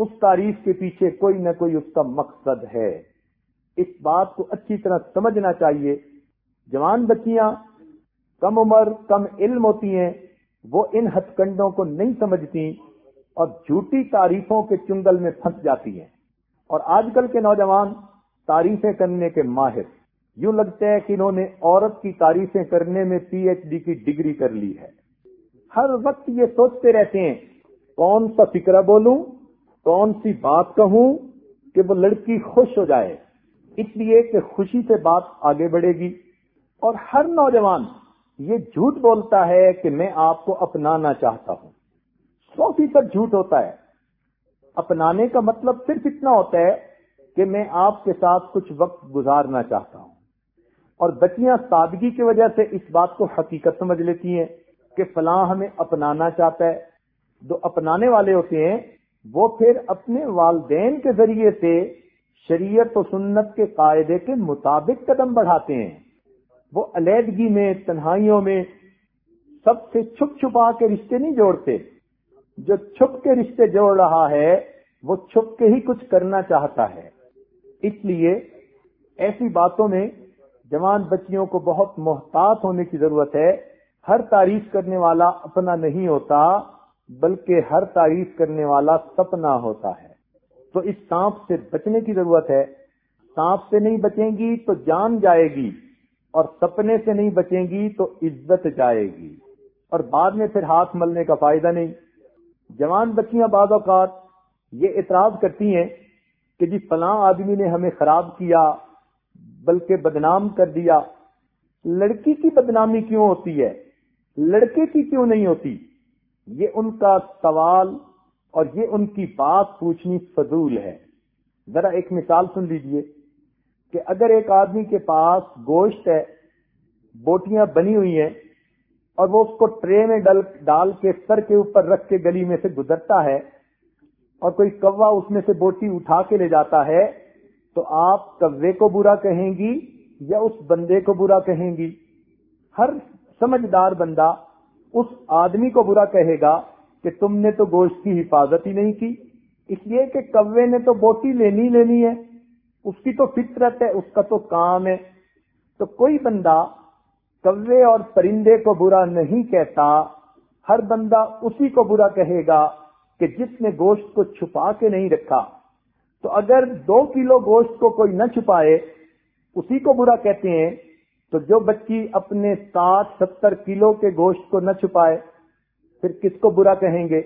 S1: اس تعریف کے پیچھے کوئی نہ کوئی اس کا مقصد ہے اس بات کو اچھی طرح سمجھنا چاہیے جوان بچیاں کم عمر کم علم ہوتی ہیں وہ ان ہتھ کنڈوں کو نہیں سمجھتی اور جھوٹی تعریفوں کے چنگل میں پھنس جاتی ہیں اور آج کل کے نوجوان تعریفیں کرنے کے ماہر یوں لگتا ہے کہ انہوں نے عورت کی تعریفیں کرنے میں پی ایچ ڈی کی ڈگری کر لی ہے ہر وقت یہ سوچتے رہتے ہیں کون سا فکرہ بولوں کون سی بات کہوں کہ وہ لڑکی خوش ہو جائے اس لیے کہ خوشی سے بات آگے بڑھے گی اور ہر نوجوان یہ جھوٹ بولتا ہے کہ میں آپ کو اپنانا چاہتا ہوں سو فیصد جھوٹ ہوتا ہے اپنانے کا مطلب صرف اتنا ہوتا ہے کہ میں آپ کے ساتھ کچھ وقت گزارنا چاہتا ہوں اور بچیاں سادگی کی وجہ سے اس بات کو حقیقت سمجھ لیتی ہیں کہ فلاں ہمیں اپنانا چاہتا ہے جو اپنانے والے ہوتے ہیں وہ پھر اپنے والدین کے ذریعے سے شریعت و سنت کے قاعدے کے مطابق قدم بڑھاتے ہیں وہ علیحدگی میں تنہائیوں میں سب سے چھپ چھپا کے رشتے نہیں جوڑتے جو چھپ کے رشتے جوڑ رہا ہے وہ چھپ کے ہی کچھ کرنا چاہتا ہے اس لیے ایسی باتوں میں جوان بچیوں کو بہت محتاط ہونے کی ضرورت ہے ہر تعریف کرنے والا اپنا نہیں ہوتا بلکہ ہر تعریف کرنے والا سپنا ہوتا ہے تو اس سانپ سے بچنے کی ضرورت ہے سانپ سے نہیں بچیں گی تو جان جائے گی اور سپنے سے نہیں بچیں گی تو عزت جائے گی اور بعد میں پھر ہاتھ ملنے کا فائدہ نہیں جوان بچیاں بعض اوقات یہ اعتراض کرتی ہیں کہ جی فلاں آدمی نے ہمیں خراب کیا بلکہ بدنام کر دیا لڑکی کی بدنامی کیوں ہوتی ہے لڑکے کی کیوں نہیں ہوتی یہ ان کا سوال اور یہ ان کی بات پوچھنی فضول ہے ذرا ایک مثال سن لیجئے کہ اگر ایک آدمی کے پاس گوشت ہے بوٹیاں بنی ہوئی ہیں اور وہ اس کو ٹرے میں ڈال کے سر کے اوپر رکھ کے گلی میں سے گزرتا ہے اور کوئی کوا اس میں سے بوٹی اٹھا کے لے جاتا ہے تو آپ کبے کو برا کہیں گی یا اس بندے کو برا کہیں گی ہر سمجھدار بندہ اس آدمی کو برا کہے گا کہ تم نے تو گوشت کی حفاظت ہی نہیں کی اس لیے کہ کوے نے تو بوٹی لینی لینی ہے اس کی تو فطرت ہے اس کا تو کام ہے تو کوئی بندہ کوے اور پرندے کو برا نہیں کہتا ہر بندہ اسی کو برا کہے گا کہ جس نے گوشت کو چھپا کے نہیں رکھا تو اگر دو کلو گوشت کو کوئی نہ چھپائے اسی کو برا کہتے ہیں تو جو بچی اپنے سات ستر کلو کے گوشت کو نہ چھپائے پھر کس کو برا کہیں گے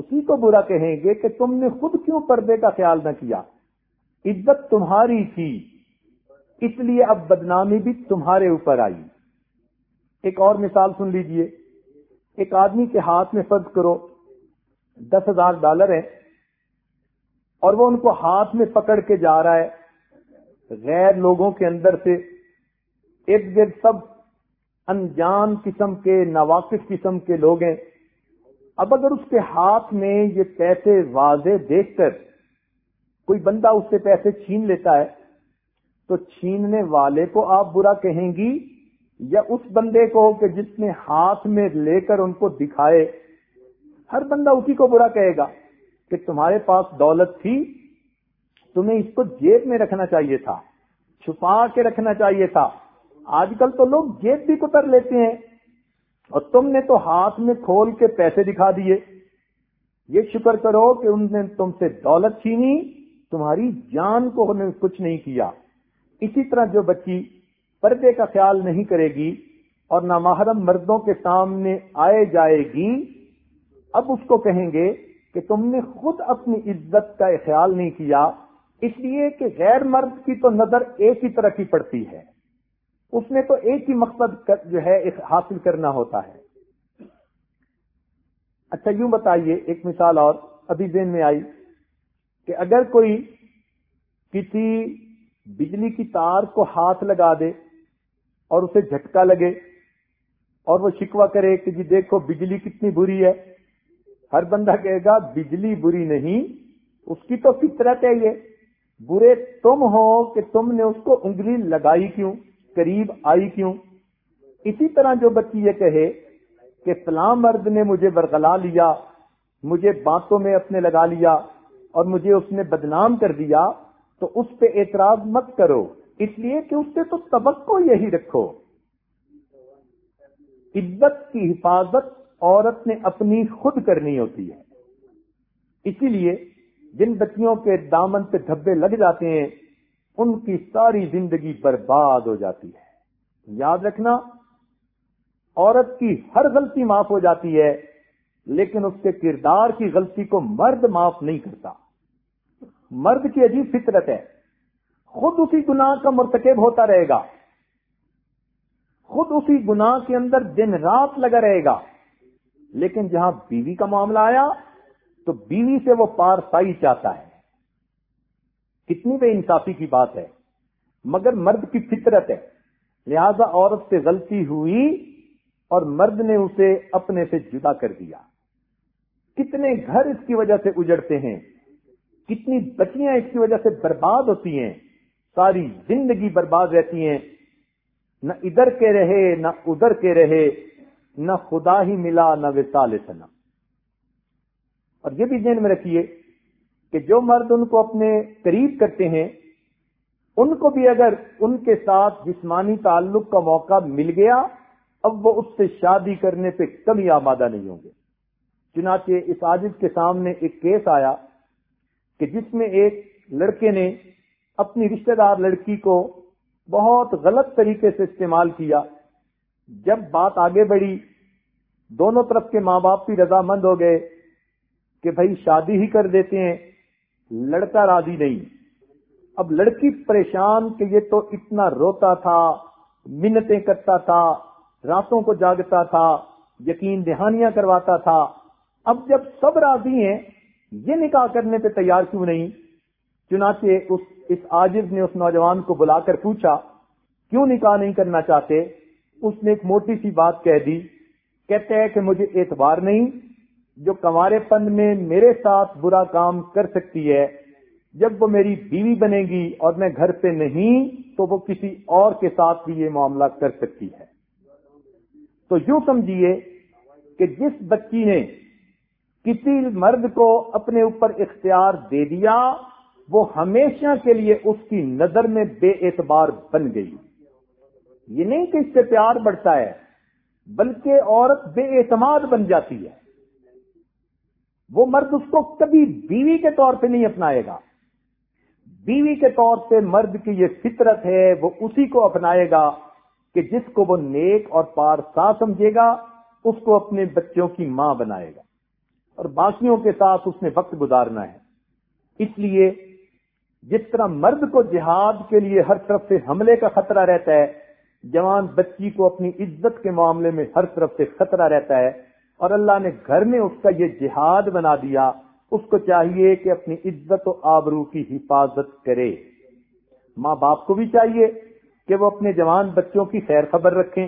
S1: اسی کو برا کہیں گے کہ تم نے خود کیوں پردے کا خیال نہ کیا عزت تمہاری تھی اس لیے اب بدنامی بھی تمہارے اوپر آئی ایک اور مثال سن لیجئے ایک آدمی کے ہاتھ میں فرض کرو دس ہزار ڈالر ہیں اور وہ ان کو ہاتھ میں پکڑ کے جا رہا ہے غیر لوگوں کے اندر سے گرد سب انجان قسم کے نواقف قسم کے لوگ ہیں اب اگر اس کے ہاتھ میں یہ پیسے واضح دیکھ کر کوئی بندہ اس سے پیسے چھین لیتا ہے تو چھیننے والے کو آپ برا کہیں گی یا اس بندے کو کہ جس نے ہاتھ میں لے کر ان کو دکھائے ہر بندہ اسی کو برا کہے گا کہ تمہارے پاس دولت تھی تمہیں اس کو جیب میں رکھنا چاہیے تھا چھپا کے رکھنا چاہیے تھا آج کل تو لوگ جیب بھی کتر لیتے ہیں اور تم نے تو ہاتھ میں کھول کے پیسے دکھا دیے یہ شکر کرو کہ ان تم سے دولت چھینی تمہاری جان کو کچھ نہیں کیا اسی طرح جو بچی پردے کا خیال نہیں کرے گی اور نامحرم مردوں کے سامنے آئے جائے گی اب اس کو کہیں گے کہ تم نے خود اپنی عزت کا خیال نہیں کیا اس لیے کہ غیر مرد کی تو نظر ایک ہی طرح کی پڑتی ہے اس میں تو ایک ہی مقصد جو ہے حاصل کرنا ہوتا ہے اچھا یوں بتائیے ایک مثال اور ابھی دین میں آئی کہ اگر کوئی کسی بجلی کی تار کو ہاتھ لگا دے اور اسے جھٹکا لگے اور وہ شکوا کرے کہ جی دیکھو بجلی کتنی بری ہے ہر بندہ کہے گا بجلی بری نہیں اس کی تو فطرت ہے یہ برے تم ہو کہ تم نے اس کو انگلی لگائی کیوں قریب آئی کیوں اسی طرح جو بچی یہ کہے کہ فلاں مرد نے مجھے برگلا لیا مجھے باتوں میں اپنے لگا لیا اور مجھے اس نے بدنام کر دیا تو اس پہ اعتراض مت کرو اس لیے کہ اس سے تو توقع یہی رکھو عزت کی حفاظت عورت نے اپنی خود کرنی ہوتی ہے اسی لیے جن بچیوں کے دامن پہ دھبے لگ جاتے ہیں ان کی ساری زندگی برباد ہو جاتی ہے یاد رکھنا عورت کی ہر غلطی معاف ہو جاتی ہے لیکن اس کے کردار کی غلطی کو مرد معاف نہیں کرتا مرد کی عجیب فطرت ہے خود اسی گناہ کا مرتکب ہوتا رہے گا خود اسی گناہ کے اندر دن رات لگا رہے گا لیکن جہاں بیوی کا معاملہ آیا تو بیوی سے وہ پار پائی چاہتا ہے کتنی بے انصافی کی بات ہے مگر مرد کی فطرت ہے لہذا عورت سے غلطی ہوئی اور مرد نے اسے اپنے سے جدا کر دیا کتنے گھر اس کی وجہ سے اجڑتے ہیں کتنی بچیاں اس کی وجہ سے برباد ہوتی ہیں ساری زندگی برباد رہتی ہیں نہ ادھر کے رہے نہ ادھر کے رہے نہ خدا ہی ملا نہ وسال سنا اور یہ بھی ذہن میں رکھیے کہ جو مرد ان کو اپنے قریب کرتے ہیں ان کو بھی اگر ان کے ساتھ جسمانی تعلق کا موقع مل گیا اب وہ اس سے شادی کرنے پہ کبھی آمادہ نہیں ہوں گے چنانچہ اس عاجز کے سامنے ایک کیس آیا کہ جس میں ایک لڑکے نے اپنی رشتہ دار لڑکی کو بہت غلط طریقے سے استعمال کیا جب بات آگے بڑھی دونوں طرف کے ماں باپ بھی رضامند ہو گئے کہ بھائی شادی ہی کر دیتے ہیں لڑکا راضی نہیں اب لڑکی پریشان کہ یہ تو اتنا روتا تھا منتیں کرتا تھا راتوں کو جاگتا تھا یقین دہانیاں کرواتا تھا اب جب سب راضی ہیں یہ نکاح کرنے پہ تیار کیوں نہیں چنانچہ اس اس آجز نے اس نوجوان کو بلا کر پوچھا کیوں نکاح نہیں کرنا چاہتے اس نے ایک موٹی سی بات کہہ دی کہتے ہیں کہ مجھے اعتبار نہیں جو کمارے پن میں میرے ساتھ برا کام کر سکتی ہے جب وہ میری بیوی بنے گی اور میں گھر پہ نہیں تو وہ کسی اور کے ساتھ بھی یہ معاملہ کر سکتی ہے تو یوں سمجھیے کہ جس بچی نے کسی مرد کو اپنے اوپر اختیار دے دیا وہ ہمیشہ کے لیے اس کی نظر میں بے اعتبار بن گئی یہ نہیں کہ اس سے پیار بڑھتا ہے بلکہ عورت بے اعتماد بن جاتی ہے وہ مرد اس کو کبھی بیوی کے طور پہ نہیں اپنائے گا بیوی کے طور پہ مرد کی یہ فطرت ہے وہ اسی کو اپنائے گا کہ جس کو وہ نیک اور پار سا سمجھے گا اس کو اپنے بچوں کی ماں بنائے گا اور باقیوں کے ساتھ اس نے وقت گزارنا ہے اس لیے جس طرح مرد کو جہاد کے لیے ہر طرف سے حملے کا خطرہ رہتا ہے جوان بچی کو اپنی عزت کے معاملے میں ہر طرف سے خطرہ رہتا ہے اور اللہ نے گھر میں اس کا یہ جہاد بنا دیا اس کو چاہیے کہ اپنی عزت و آبرو کی حفاظت کرے ماں باپ کو بھی چاہیے کہ وہ اپنے جوان بچوں کی خیر خبر رکھیں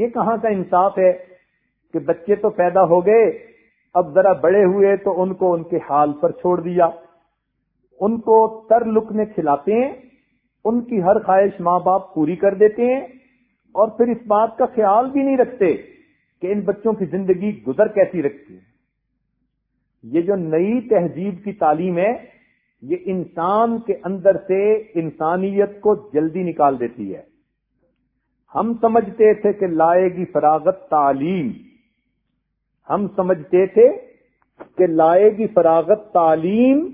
S1: یہ کہاں کا انصاف ہے کہ بچے تو پیدا ہو گئے اب ذرا بڑے ہوئے تو ان کو ان کے حال پر چھوڑ دیا ان کو تر لک میں کھلاتے ہیں ان کی ہر خواہش ماں باپ پوری کر دیتے ہیں اور پھر اس بات کا خیال بھی نہیں رکھتے کہ ان بچوں کی زندگی گزر کیسی رکھتی ہے یہ جو نئی تہذیب کی تعلیم ہے یہ انسان کے اندر سے انسانیت کو جلدی نکال دیتی ہے ہم سمجھتے تھے کہ لائے گی فراغت تعلیم ہم سمجھتے تھے کہ لائے گی فراغت تعلیم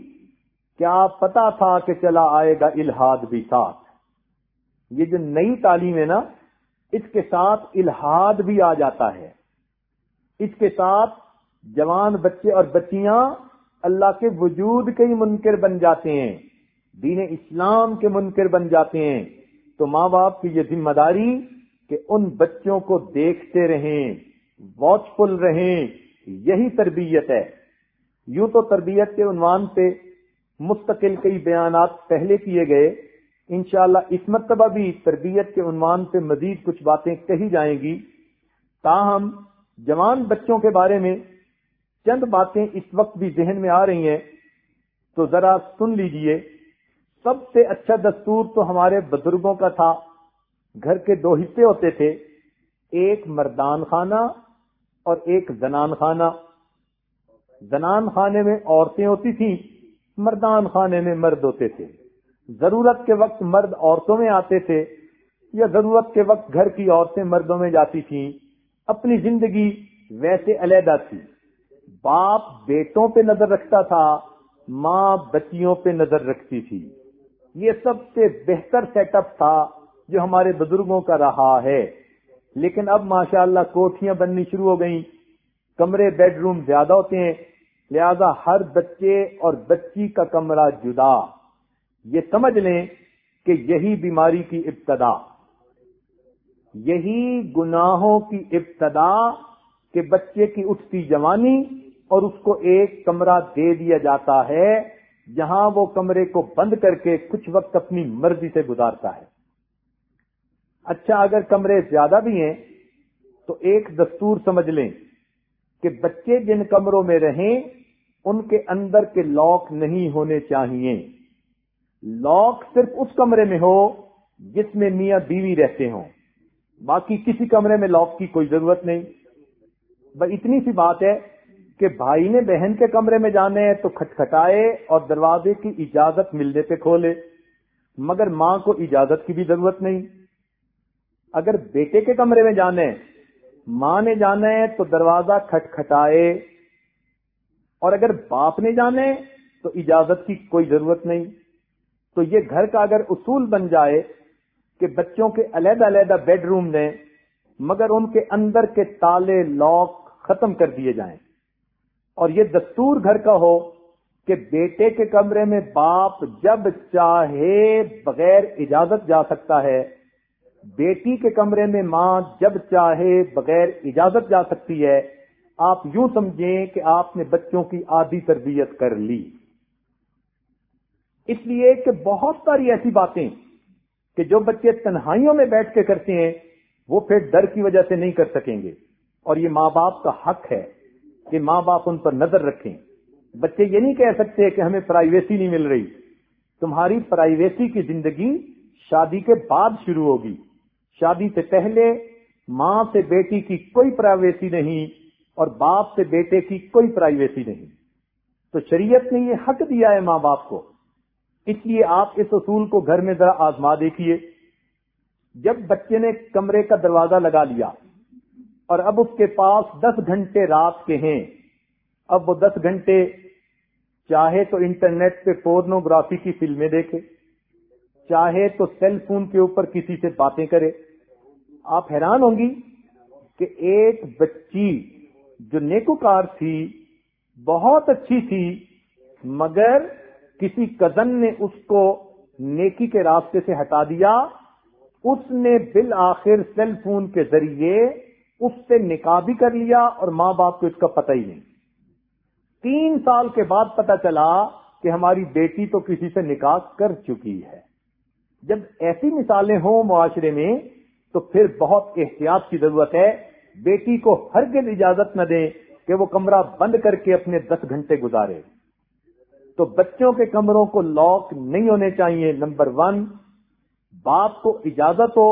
S1: کیا پتا تھا کہ چلا آئے گا الحاد بھی ساتھ یہ جو نئی تعلیم ہے نا اس کے ساتھ الحاد بھی آ جاتا ہے اس کے ساتھ جوان بچے اور بچیاں اللہ کے وجود کے ہی منکر بن جاتے ہیں دین اسلام کے منکر بن جاتے ہیں تو ماں باپ کی یہ ذمہ داری کہ ان بچوں کو دیکھتے رہیں واچ فل رہیں یہی تربیت ہے یوں تو تربیت کے عنوان پہ مستقل کئی بیانات پہلے کیے گئے انشاءاللہ اس مرتبہ بھی تربیت کے عنوان پہ مزید کچھ باتیں کہی جائیں گی تاہم جوان بچوں کے بارے میں چند باتیں اس وقت بھی ذہن میں آ رہی ہیں تو ذرا سن لیجئے سب سے اچھا دستور تو ہمارے بزرگوں کا تھا گھر کے دو حصے ہوتے تھے ایک مردان خانہ اور ایک زنان خانہ زنان خانے میں عورتیں ہوتی تھیں مردان خانے میں مرد ہوتے تھے ضرورت کے وقت مرد عورتوں میں آتے تھے یا ضرورت کے وقت گھر کی عورتیں مردوں میں جاتی تھیں اپنی زندگی ویسے علیحدہ تھی باپ بیٹوں پہ نظر رکھتا تھا ماں بچیوں پہ نظر رکھتی تھی یہ سب سے بہتر سیٹ اپ تھا جو ہمارے بزرگوں کا رہا ہے لیکن اب ماشاءاللہ اللہ کوٹیاں بننی شروع ہو گئیں کمرے بیڈ روم زیادہ ہوتے ہیں لہذا ہر بچے اور بچی کا کمرہ جدا یہ سمجھ لیں کہ یہی بیماری کی ابتدا یہی گناہوں کی ابتدا کہ بچے کی اٹھتی جوانی اور اس کو ایک کمرہ دے دیا جاتا ہے جہاں وہ کمرے کو بند کر کے کچھ وقت اپنی مرضی سے گزارتا ہے اچھا اگر کمرے زیادہ بھی ہیں تو ایک دستور سمجھ لیں کہ بچے جن کمروں میں رہیں ان کے اندر کے لاک نہیں ہونے چاہیے لاک صرف اس کمرے میں ہو جس میں میاں بیوی رہتے ہوں باقی کسی کمرے میں لاک کی کوئی ضرورت نہیں اتنی سی بات ہے کہ بھائی نے بہن کے کمرے میں جانے ہیں تو کھٹکھٹائے اور دروازے کی اجازت ملنے پہ کھولے مگر ماں کو اجازت کی بھی ضرورت نہیں اگر بیٹے کے کمرے میں جانے ماں نے جانا ہے تو دروازہ کھٹکھٹائے اور اگر باپ نے جانے تو اجازت کی کوئی ضرورت نہیں تو یہ گھر کا اگر اصول بن جائے کہ بچوں کے علیحدہ علیحدہ بیڈ روم دیں مگر ان کے اندر کے تالے لاک ختم کر دیے جائیں اور یہ دستور گھر کا ہو کہ بیٹے کے کمرے میں باپ جب چاہے بغیر اجازت جا سکتا ہے بیٹی کے کمرے میں ماں جب چاہے بغیر اجازت جا سکتی ہے آپ یوں سمجھیں کہ آپ نے بچوں کی آدھی تربیت کر لی اس لیے کہ بہت ساری ایسی باتیں کہ جو بچے تنہائیوں میں بیٹھ کے کرتے ہیں وہ پھر ڈر کی وجہ سے نہیں کر سکیں گے اور یہ ماں باپ کا حق ہے کہ ماں باپ ان پر نظر رکھیں بچے یہ نہیں کہہ سکتے کہ ہمیں پرائیویسی نہیں مل رہی تمہاری پرائیویسی کی زندگی شادی کے بعد شروع ہوگی شادی سے پہلے ماں سے بیٹی کی کوئی پرائیویسی نہیں اور باپ سے بیٹے کی کوئی پرائیویسی نہیں تو شریعت نے یہ حق دیا ہے ماں باپ کو اس لیے آپ اس اصول کو گھر میں ذرا آزما دیکھیے جب بچے نے کمرے کا دروازہ لگا لیا اور اب اس کے پاس دس گھنٹے رات کے ہیں اب وہ دس گھنٹے چاہے تو انٹرنیٹ پہ پورنوگرافی کی فلمیں دیکھے چاہے تو سیل فون کے اوپر کسی سے باتیں کرے آپ حیران ہوں گی کہ ایک بچی جو نیکوکار تھی بہت اچھی تھی مگر کسی کزن نے اس کو نیکی کے راستے سے ہٹا دیا اس نے بالآخر سیل فون کے ذریعے اس سے نکاح بھی کر لیا اور ماں باپ کو اس کا پتہ ہی نہیں تین سال کے بعد پتہ چلا کہ ہماری بیٹی تو کسی سے نکاح کر چکی ہے جب ایسی مثالیں ہوں معاشرے میں تو پھر بہت احتیاط کی ضرورت ہے بیٹی کو ہرگز اجازت نہ دیں کہ وہ کمرہ بند کر کے اپنے دس گھنٹے گزارے تو بچوں کے کمروں کو لاک نہیں ہونے چاہیے نمبر ون باپ کو اجازت ہو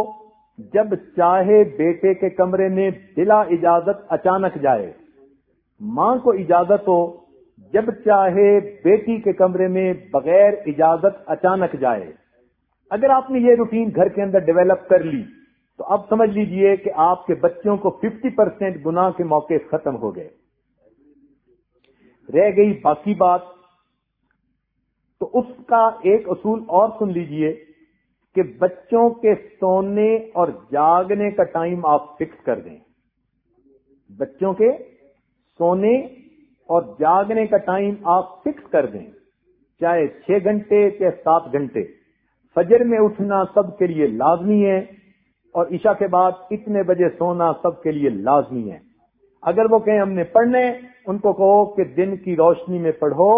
S1: جب چاہے بیٹے کے کمرے میں بلا اجازت اچانک جائے ماں کو اجازت ہو جب چاہے بیٹی کے کمرے میں بغیر اجازت اچانک جائے اگر آپ نے یہ روٹین گھر کے اندر ڈیولپ کر لی تو اب سمجھ لیجئے کہ آپ کے بچوں کو ففٹی پرسینٹ گنا کے موقع ختم ہو گئے رہ گئی باقی بات تو اس کا ایک اصول اور سن لیجئے کہ بچوں کے سونے اور جاگنے کا ٹائم آپ فکس کر دیں بچوں کے سونے اور جاگنے کا ٹائم آپ فکس کر دیں چاہے چھ گھنٹے چاہے سات گھنٹے فجر میں اٹھنا سب کے لیے لازمی ہے اور عشاء کے بعد اتنے بجے سونا سب کے لیے لازمی ہے اگر وہ کہیں ہم نے پڑھنے ان کو کہو کہ دن کی روشنی میں پڑھو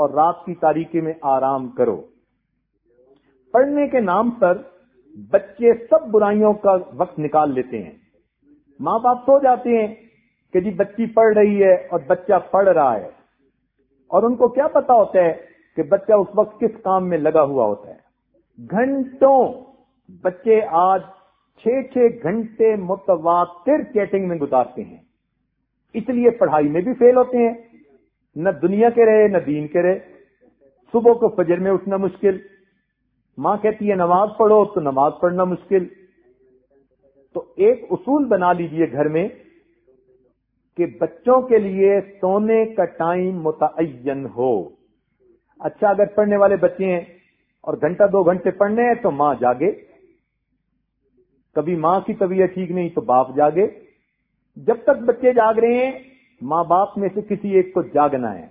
S1: اور رات کی تاریکی میں آرام کرو پڑھنے کے نام پر بچے سب برائیوں کا وقت نکال لیتے ہیں ماں باپ سو جاتے ہیں کہ جی بچی پڑھ رہی ہے اور بچہ پڑھ رہا ہے اور ان کو کیا پتا ہوتا ہے کہ بچہ اس وقت کس کام میں لگا ہوا ہوتا ہے گھنٹوں بچے آج چھ چھ گھنٹے متواتر چیٹنگ میں گزارتے ہیں اس لیے پڑھائی میں بھی فیل ہوتے ہیں نہ دنیا کے رہے نہ دین کے رہے صبح کو فجر میں اٹھنا مشکل ماں کہتی ہے نماز پڑھو تو نماز پڑھنا مشکل تو ایک اصول بنا لیجئے گھر میں کہ بچوں کے لیے سونے کا ٹائم متعین ہو اچھا اگر پڑھنے والے بچے ہیں اور گھنٹہ دو گھنٹے پڑھنے ہیں تو ماں جاگے کبھی ماں کی طبیعت ٹھیک نہیں تو باپ جاگے جب تک بچے جاگ رہے ہیں ماں باپ میں سے کسی ایک کو جاگنا ہے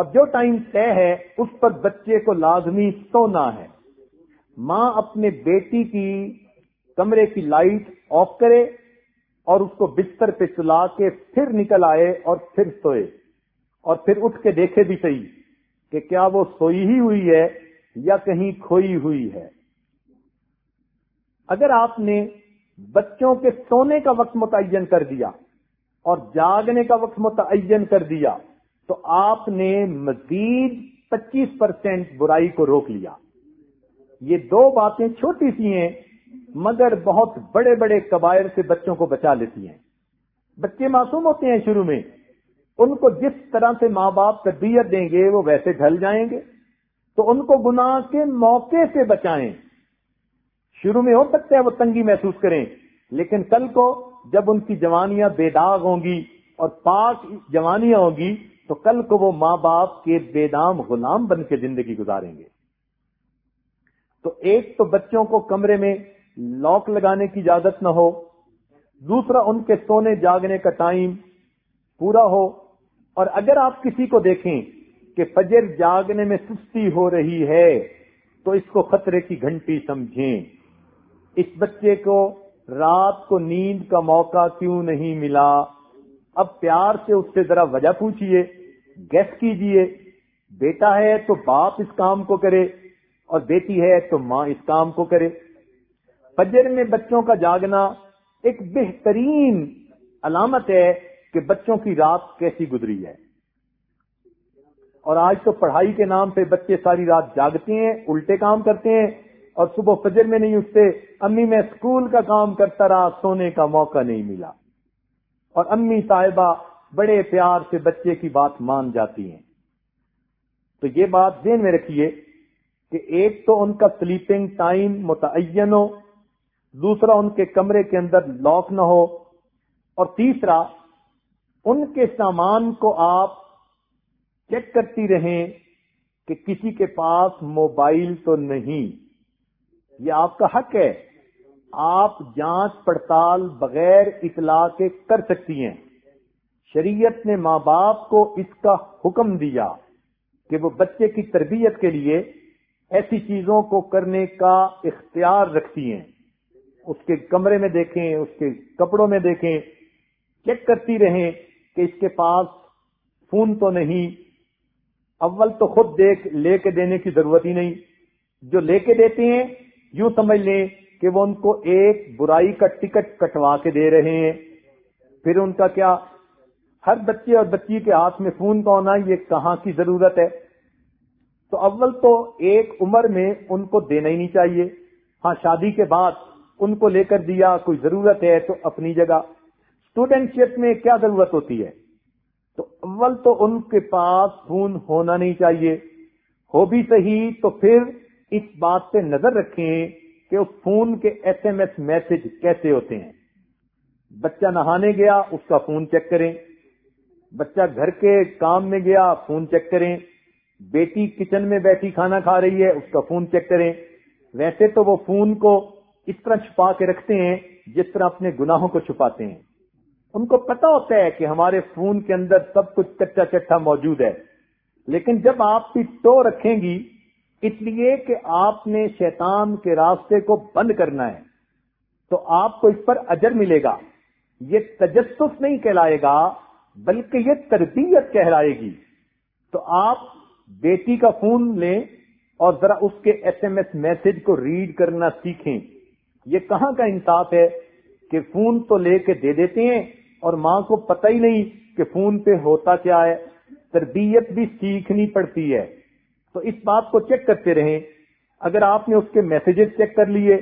S1: اور جو ٹائم طے ہے اس پر بچے کو لازمی سونا ہے ماں اپنے بیٹی کی کمرے کی لائٹ آف کرے اور اس کو بستر پہ چلا کے پھر نکل آئے اور پھر سوئے اور پھر اٹھ کے دیکھے بھی صحیح کہ کیا وہ سوئی ہی ہوئی ہے یا کہیں کھوئی ہوئی ہے اگر آپ نے بچوں کے سونے کا وقت متعین کر دیا اور جاگنے کا وقت متعین کر دیا تو آپ نے مزید پچیس پرسینٹ برائی کو روک لیا یہ دو باتیں چھوٹی سی ہیں مگر بہت بڑے بڑے قبائر سے بچوں کو بچا لیتی ہیں بچے معصوم ہوتے ہیں شروع میں ان کو جس طرح سے ماں باپ تربیت دیں گے وہ ویسے ڈھل جائیں گے تو ان کو گناہ کے موقع سے بچائیں شروع میں ہو سکتا ہے وہ تنگی محسوس کریں لیکن کل کو جب ان کی جوانیاں بے داغ ہوں گی اور پاک جوانیاں ہوں گی تو کل کو وہ ماں باپ کے بے دام غلام بن کے زندگی گزاریں گے تو ایک تو بچوں کو کمرے میں لاک لگانے کی اجازت نہ ہو دوسرا ان کے سونے جاگنے کا ٹائم پورا ہو اور اگر آپ کسی کو دیکھیں کہ فجر جاگنے میں سستی ہو رہی ہے تو اس کو خطرے کی گھنٹی سمجھیں اس بچے کو رات کو نیند کا موقع کیوں نہیں ملا اب پیار سے اس سے ذرا وجہ پوچھیے گیس کیجئے بیٹا ہے تو باپ اس کام کو کرے اور بیٹی ہے تو ماں اس کام کو کرے فجر میں بچوں کا جاگنا ایک بہترین علامت ہے کہ بچوں کی رات کیسی گزری ہے اور آج تو پڑھائی کے نام پہ بچے ساری رات جاگتے ہیں الٹے کام کرتے ہیں اور صبح فجر میں نہیں اٹھتے امی میں اسکول کا کام کرتا رہا سونے کا موقع نہیں ملا اور امی صاحبہ بڑے پیار سے بچے کی بات مان جاتی ہیں تو یہ بات ذہن میں رکھیے کہ ایک تو ان کا سلیپنگ ٹائم متعین ہو دوسرا ان کے کمرے کے اندر لاک نہ ہو اور تیسرا ان کے سامان کو آپ چیک کرتی رہیں کہ کسی کے پاس موبائل تو نہیں یہ آپ کا حق ہے آپ جانچ پڑتال بغیر اطلاع کے کر سکتی ہیں شریعت نے ماں باپ کو اس کا حکم دیا کہ وہ بچے کی تربیت کے لیے ایسی چیزوں کو کرنے کا اختیار رکھتی ہیں اس کے کمرے میں دیکھیں اس کے کپڑوں میں دیکھیں چیک کرتی رہیں کہ اس کے پاس فون تو نہیں اول تو خود دیکھ لے کے دینے کی ضرورت ہی نہیں جو لے کے دیتے ہیں یوں سمجھ لیں کہ وہ ان کو ایک برائی کا ٹکٹ کٹوا کے دے رہے ہیں پھر ان کا کیا ہر بچے اور بچی کے ہاتھ میں فون کا ہونا یہ کہاں کی ضرورت ہے تو اول تو ایک عمر میں ان کو دینا ہی نہیں چاہیے ہاں شادی کے بعد ان کو لے کر دیا کوئی ضرورت ہے تو اپنی جگہ اسٹوڈینٹ شپ میں کیا ضرورت ہوتی ہے تو اول تو ان کے پاس فون ہونا نہیں چاہیے ہو بھی صحیح تو پھر اس بات پہ نظر رکھیں کہ وہ فون کے ایس ایم ایس میسج کیسے ہوتے ہیں بچہ نہانے گیا اس کا فون چیک کریں بچہ گھر کے کام میں گیا فون چیک کریں بیٹی کچن میں بیٹھی کھانا کھا رہی ہے اس کا فون چیک کریں ویسے تو وہ فون کو اس طرح چھپا کے رکھتے ہیں جس طرح اپنے گناہوں کو چھپاتے ہیں ان کو پتا ہوتا ہے کہ ہمارے فون کے اندر سب کچھ کچا چٹا موجود ہے لیکن جب آپ ٹو رکھیں گی اس لیے کہ آپ نے شیطان کے راستے کو بند کرنا ہے تو آپ کو اس پر اجر ملے گا یہ تجسس نہیں کہلائے گا بلکہ یہ تربیت کہلائے گی تو آپ بیٹی کا فون لیں اور ذرا اس کے ایس ایم ایس میسج کو ریڈ کرنا سیکھیں یہ کہاں کا انصاف ہے کہ فون تو لے کے دے دیتے ہیں اور ماں کو پتہ ہی نہیں کہ فون پہ ہوتا کیا ہے تربیت بھی سیکھنی پڑتی ہے تو اس بات کو چیک کرتے رہیں اگر آپ نے اس کے میسیجز چیک کر لیے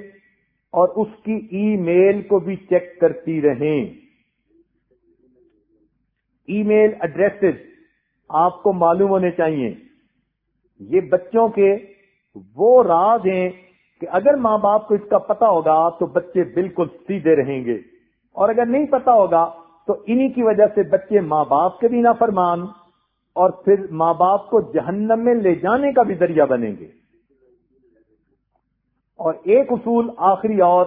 S1: اور اس کی ای میل کو بھی چیک کرتی رہیں ای میل ایڈریس آپ کو معلوم ہونے چاہیے یہ بچوں کے وہ راز ہیں کہ اگر ماں باپ کو اس کا پتا ہوگا تو بچے بالکل سیدھے رہیں گے اور اگر نہیں پتا ہوگا تو انہی کی وجہ سے بچے ماں باپ کے بھی نافرمان فرمان اور پھر ماں باپ کو جہنم میں لے جانے کا بھی ذریعہ بنیں گے اور ایک اصول آخری اور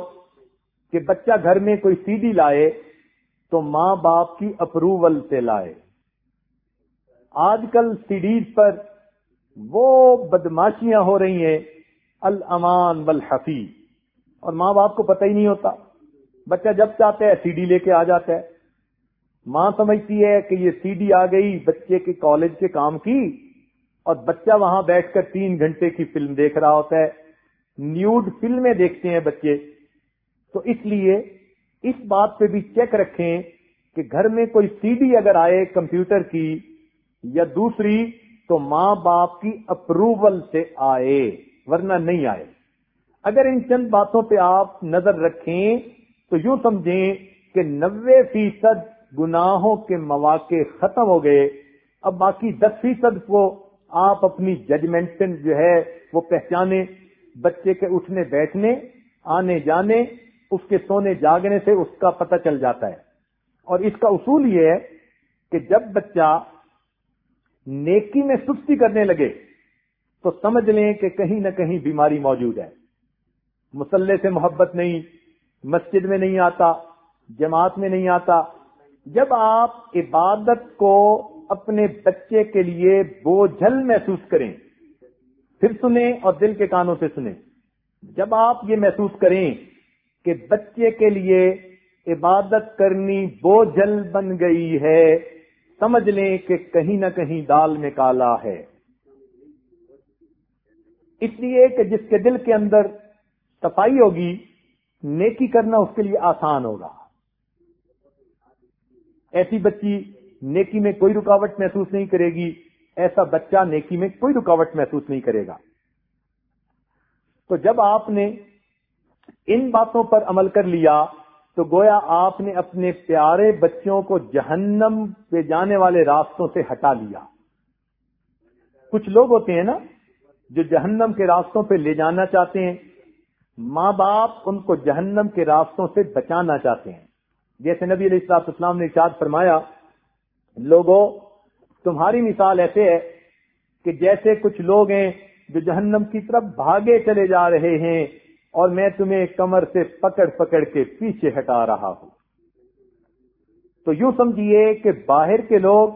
S1: کہ بچہ گھر میں کوئی سیڈی لائے تو ماں باپ کی اپروول سے لائے آج کل سیڈیز پر وہ بدماشیاں ہو رہی ہیں الامان بل اور ماں باپ کو پتہ ہی نہیں ہوتا بچہ جب چاہتا ہے سی ڈی لے کے آ جاتا ہے ماں سمجھتی ہے کہ یہ سی ڈی آ گئی بچے کے کالج کے کام کی اور بچہ وہاں بیٹھ کر تین گھنٹے کی فلم دیکھ رہا ہوتا ہے نیوڈ فلمیں دیکھتے ہیں بچے تو اس لیے اس بات پہ بھی چیک رکھیں کہ گھر میں کوئی سی ڈی اگر آئے کمپیوٹر کی یا دوسری تو ماں باپ کی اپروول سے آئے ورنہ نہیں آئے اگر ان چند باتوں پہ آپ نظر رکھیں تو یوں سمجھیں کہ نوے فیصد گناہوں کے مواقع ختم ہو گئے اب باقی دس فیصد کو آپ اپنی ججمنٹ جو ہے وہ پہچانے بچے کے اٹھنے بیٹھنے آنے جانے اس کے سونے جاگنے سے اس کا پتہ چل جاتا ہے اور اس کا اصول یہ ہے کہ جب بچہ نیکی میں سستی کرنے لگے تو سمجھ لیں کہ کہیں نہ کہیں بیماری موجود ہے مسلح سے محبت نہیں مسجد میں نہیں آتا جماعت میں نہیں آتا جب آپ عبادت کو اپنے بچے کے لیے بوجھل محسوس کریں پھر سنیں اور دل کے کانوں سے سنیں جب آپ یہ محسوس کریں کہ بچے کے لیے عبادت کرنی بوجھل بن گئی ہے سمجھ لیں کہ کہیں نہ کہیں دال میں کالا ہے اس لیے کہ جس کے دل کے اندر صفائی ہوگی نیکی کرنا اس کے لیے آسان ہوگا ایسی بچی نیکی میں کوئی رکاوٹ محسوس نہیں کرے گی ایسا بچہ نیکی میں کوئی رکاوٹ محسوس نہیں کرے گا تو جب آپ نے ان باتوں پر عمل کر لیا تو گویا آپ نے اپنے پیارے بچوں کو جہنم پہ جانے والے راستوں سے ہٹا لیا کچھ لوگ ہوتے ہیں نا جو جہنم کے راستوں پہ لے جانا چاہتے ہیں ماں باپ ان کو جہنم کے راستوں سے بچانا چاہتے ہیں جیسے نبی علیہ السلاط اسلام نے ارشاد فرمایا لوگوں تمہاری مثال ایسے ہے کہ جیسے کچھ لوگ ہیں جو جہنم کی طرف بھاگے چلے جا رہے ہیں اور میں تمہیں کمر سے پکڑ پکڑ کے پیچھے ہٹا رہا ہوں تو یوں سمجھیے کہ باہر کے لوگ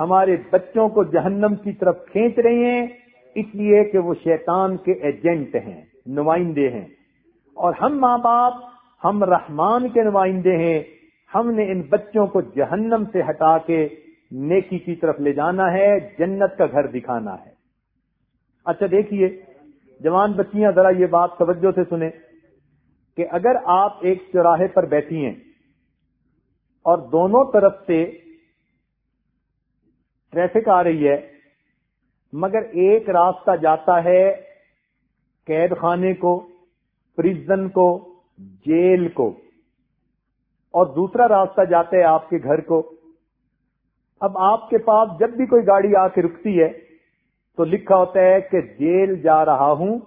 S1: ہمارے بچوں کو جہنم کی طرف کھینچ رہے ہیں اس لیے کہ وہ شیطان کے ایجنٹ ہیں نمائندے ہیں اور ہم ماں باپ ہم رحمان کے نمائندے ہیں ہم نے ان بچوں کو جہنم سے ہٹا کے نیکی کی طرف لے جانا ہے جنت کا گھر دکھانا ہے اچھا دیکھیے جوان بچیاں ذرا یہ بات توجہ سے سنیں کہ اگر آپ ایک چوراہے پر بیٹھی ہیں اور دونوں طرف سے ٹریفک آ رہی ہے مگر ایک راستہ جاتا ہے قید خانے کو پریزن کو جیل کو اور دوسرا راستہ جاتے ہیں آپ کے گھر کو اب آپ کے پاس جب بھی کوئی گاڑی آ کے رکتی ہے تو لکھا ہوتا ہے کہ جیل جا رہا ہوں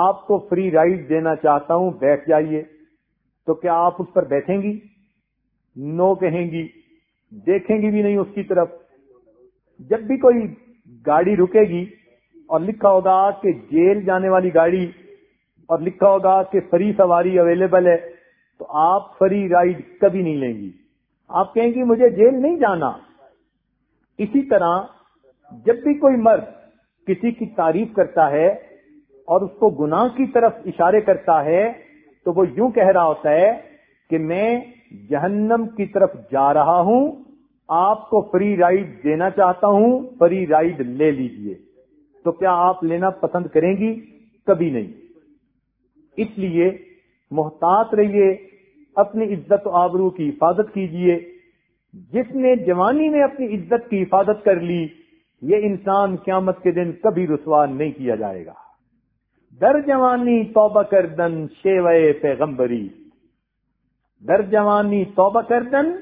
S1: آپ کو فری رائڈ دینا چاہتا ہوں بیٹھ جائیے تو کیا آپ اس پر بیٹھیں گی نو کہیں گی دیکھیں گی بھی نہیں اس کی طرف جب بھی کوئی گاڑی رکے گی اور لکھا ہوگا کہ جیل جانے والی گاڑی اور لکھا ہوگا کہ فری سواری اویلیبل ہے تو آپ فری رائڈ کبھی نہیں لیں گی آپ کہیں گی مجھے جیل نہیں جانا اسی طرح جب بھی کوئی مرد کسی کی تعریف کرتا ہے اور اس کو گناہ کی طرف اشارے کرتا ہے تو وہ یوں کہہ رہا ہوتا ہے کہ میں جہنم کی طرف جا رہا ہوں آپ کو فری رائڈ دینا چاہتا ہوں فری رائڈ لے لیجئے تو کیا آپ لینا پسند کریں گی کبھی نہیں اس لیے محتاط رہیے اپنی عزت و آبرو کی حفاظت کیجئے جس نے جوانی میں اپنی عزت کی حفاظت کر لی یہ انسان قیامت کے دن کبھی رسوا نہیں کیا جائے گا در جوانی توبہ کردن شیوئے پیغمبری در جوانی توبہ کردن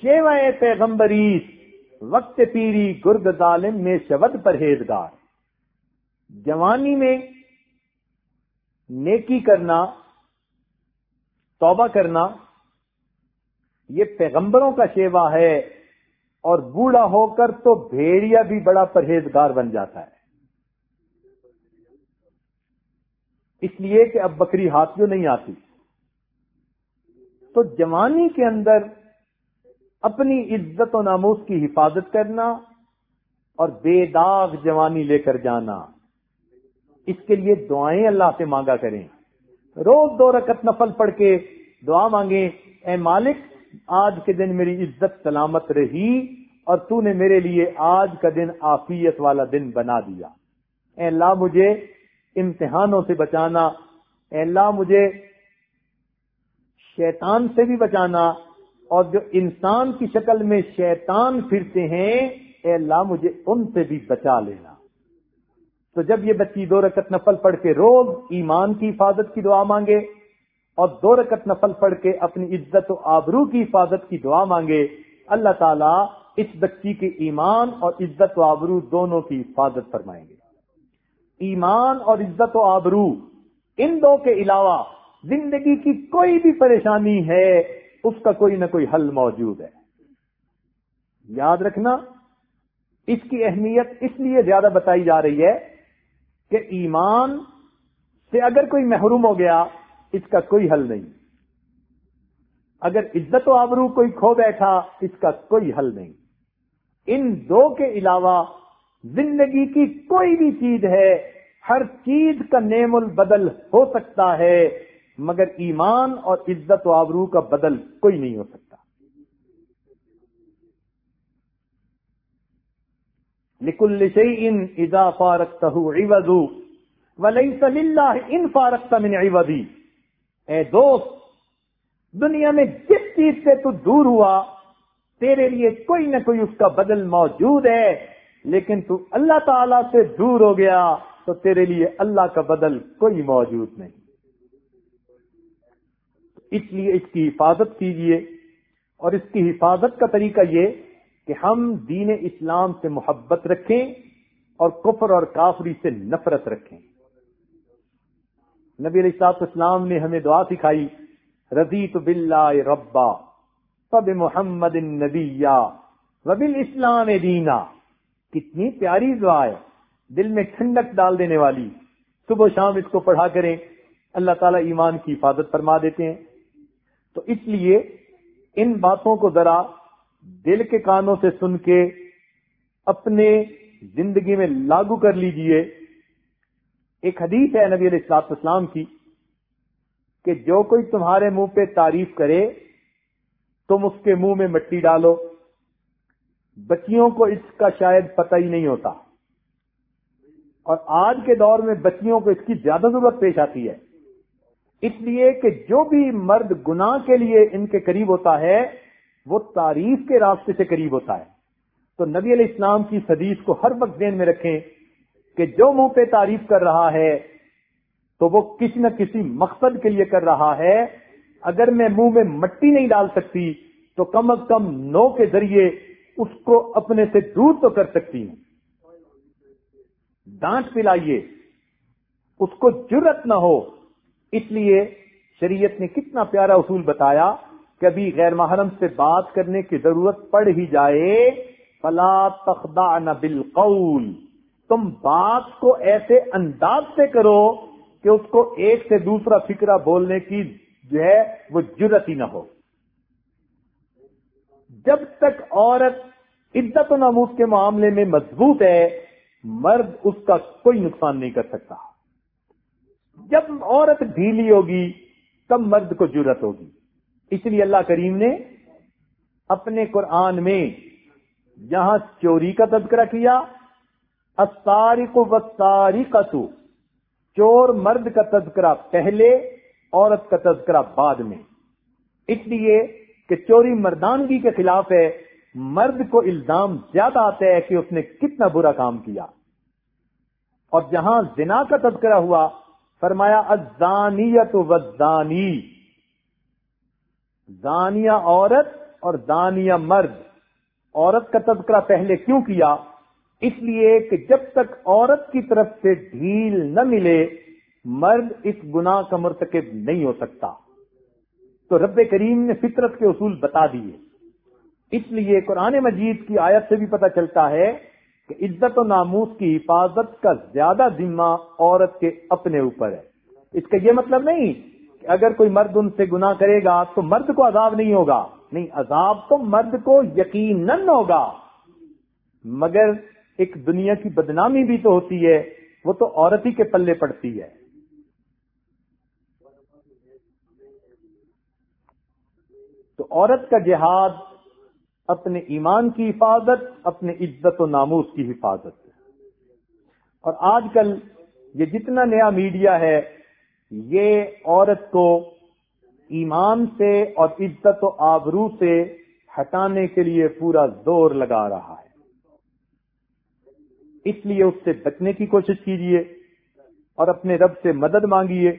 S1: شیوئے پیغمبری وقت پیری گرد ظالم میں شبد پرہیزگار جوانی میں نیکی کرنا توبہ کرنا یہ پیغمبروں کا شیوا ہے اور بوڑھا ہو کر تو بھیڑیا بھی بڑا پرہیزگار بن جاتا ہے اس لیے کہ اب بکری ہاتھ جو نہیں آتی تو جوانی کے اندر اپنی عزت و ناموس کی حفاظت کرنا اور بے داغ جوانی لے کر جانا اس کے لیے دعائیں اللہ سے مانگا کریں روز دو رکت نفل پڑھ کے دعا مانگیں اے مالک آج کے دن میری عزت سلامت رہی اور تو نے میرے لیے آج کا دن آفیت والا دن بنا دیا اے اللہ مجھے امتحانوں سے بچانا اے اللہ مجھے شیطان سے بھی بچانا اور جو انسان کی شکل میں شیطان پھرتے ہیں اے اللہ مجھے ان سے بھی بچا لینا تو جب یہ بچی دو رکت نفل پڑھ کے روز ایمان کی حفاظت کی دعا مانگے اور دو رکت نفل پڑھ کے اپنی عزت و آبرو کی حفاظت کی دعا مانگے اللہ تعالیٰ اس بچی کے ایمان اور عزت و آبرو دونوں کی حفاظت فرمائیں گے ایمان اور عزت و آبرو ان دو کے علاوہ زندگی کی کوئی بھی پریشانی ہے اس کا کوئی نہ کوئی حل موجود ہے یاد رکھنا اس کی اہمیت اس لیے زیادہ بتائی جا رہی ہے کہ ایمان سے اگر کوئی محروم ہو گیا اس کا کوئی حل نہیں اگر عزت و آبرو کوئی کھو بیٹھا اس کا کوئی حل نہیں ان دو کے علاوہ زندگی کی کوئی بھی چیز ہے ہر چیز کا نیم البدل ہو سکتا ہے مگر ایمان اور عزت و آبرو کا بدل کوئی نہیں ہو سکتا شيء اذا فارقته عوض وليس لله ان فارقت من عوضي اے دوست دنیا میں جس چیز سے تو دور ہوا تیرے لیے کوئی نہ کوئی اس کا بدل موجود ہے لیکن تو اللہ تعالی سے دور ہو گیا تو تیرے لیے اللہ کا بدل کوئی موجود نہیں اس اس لیے کی حفاظت کیجیے اور اس کی حفاظت کا طریقہ یہ کہ ہم دین اسلام سے محبت رکھیں اور کفر اور کافری سے نفرت رکھیں نبی صاحب اسلام نے ہمیں دعا سکھائی رضی تو محمد وبل اسلام دینا کتنی پیاری دعا ہے دل میں ٹھنڈک ڈال دینے والی صبح شام اس کو پڑھا کریں اللہ تعالی ایمان کی حفاظت فرما دیتے ہیں تو اس لیے ان باتوں کو ذرا دل کے کانوں سے سن کے اپنے زندگی میں لاگو کر لیجئے ایک حدیث ہے نبی علیہ السلام اسلام کی کہ جو کوئی تمہارے منہ پہ تعریف کرے تم اس کے منہ میں مٹی ڈالو بچیوں کو اس کا شاید پتہ ہی نہیں ہوتا اور آج کے دور میں بچیوں کو اس کی زیادہ ضرورت پیش آتی ہے اس لیے کہ جو بھی مرد گناہ کے لیے ان کے قریب ہوتا ہے وہ تعریف کے راستے سے قریب ہوتا ہے تو نبی علیہ السلام کی حدیث کو ہر وقت ذہن میں رکھیں کہ جو منہ پہ تعریف کر رہا ہے تو وہ کسی نہ کسی مقصد کے لیے کر رہا ہے اگر میں منہ میں مٹی نہیں ڈال سکتی تو کم از کم نو کے ذریعے اس کو اپنے سے دور تو کر سکتی ہوں ڈانٹ پلائیے اس کو جرت نہ ہو اس لیے شریعت نے کتنا پیارا اصول بتایا کبھی غیر محرم سے بات کرنے کی ضرورت پڑ ہی جائے فلا تخبہ نہ بالقول تم بات کو ایسے انداز سے کرو کہ اس کو ایک سے دوسرا فکرہ بولنے کی جو ہے وہ جرت ہی نہ ہو جب تک عورت عدت و ناموس کے معاملے میں مضبوط ہے مرد اس کا کوئی نقصان نہیں کر سکتا جب عورت ڈھیلی ہوگی تب مرد کو جرت ہوگی اس لیے اللہ کریم نے اپنے قرآن میں جہاں چوری کا تذکرہ کیا افطاری کو تاریخ چور مرد کا تذکرہ پہلے عورت کا تذکرہ بعد میں اس لیے کہ چوری مردانگی کے خلاف ہے مرد کو الزام زیادہ آتا ہے کہ اس نے کتنا برا کام کیا اور جہاں زنا کا تذکرہ ہوا فرمایا ازدانی تو دانیا عورت اور دانیا مرد عورت کا تذکرہ پہلے کیوں کیا اس لیے کہ جب تک عورت کی طرف سے ڈھیل نہ ملے مرد اس گناہ کا مرتکب نہیں ہو سکتا تو رب کریم نے فطرت کے اصول بتا دیے اس لیے قرآن مجید کی آیت سے بھی پتہ چلتا ہے کہ عزت و ناموس کی حفاظت کا زیادہ ذمہ عورت کے اپنے اوپر ہے اس کا یہ مطلب نہیں اگر کوئی مرد ان سے گناہ کرے گا تو مرد کو عذاب نہیں ہوگا نہیں عذاب تو مرد کو یقیناً ہوگا مگر ایک دنیا کی بدنامی بھی تو ہوتی ہے وہ تو عورت ہی کے پلے پڑتی ہے تو عورت کا جہاد اپنے ایمان کی حفاظت اپنے عزت و ناموس کی حفاظت اور آج کل یہ جتنا نیا میڈیا ہے یہ عورت کو ایمان سے اور عزت و آبرو سے ہٹانے کے لیے پورا زور لگا رہا ہے اس لیے اس سے بچنے کی کوشش کیجیے اور اپنے رب سے مدد مانگیے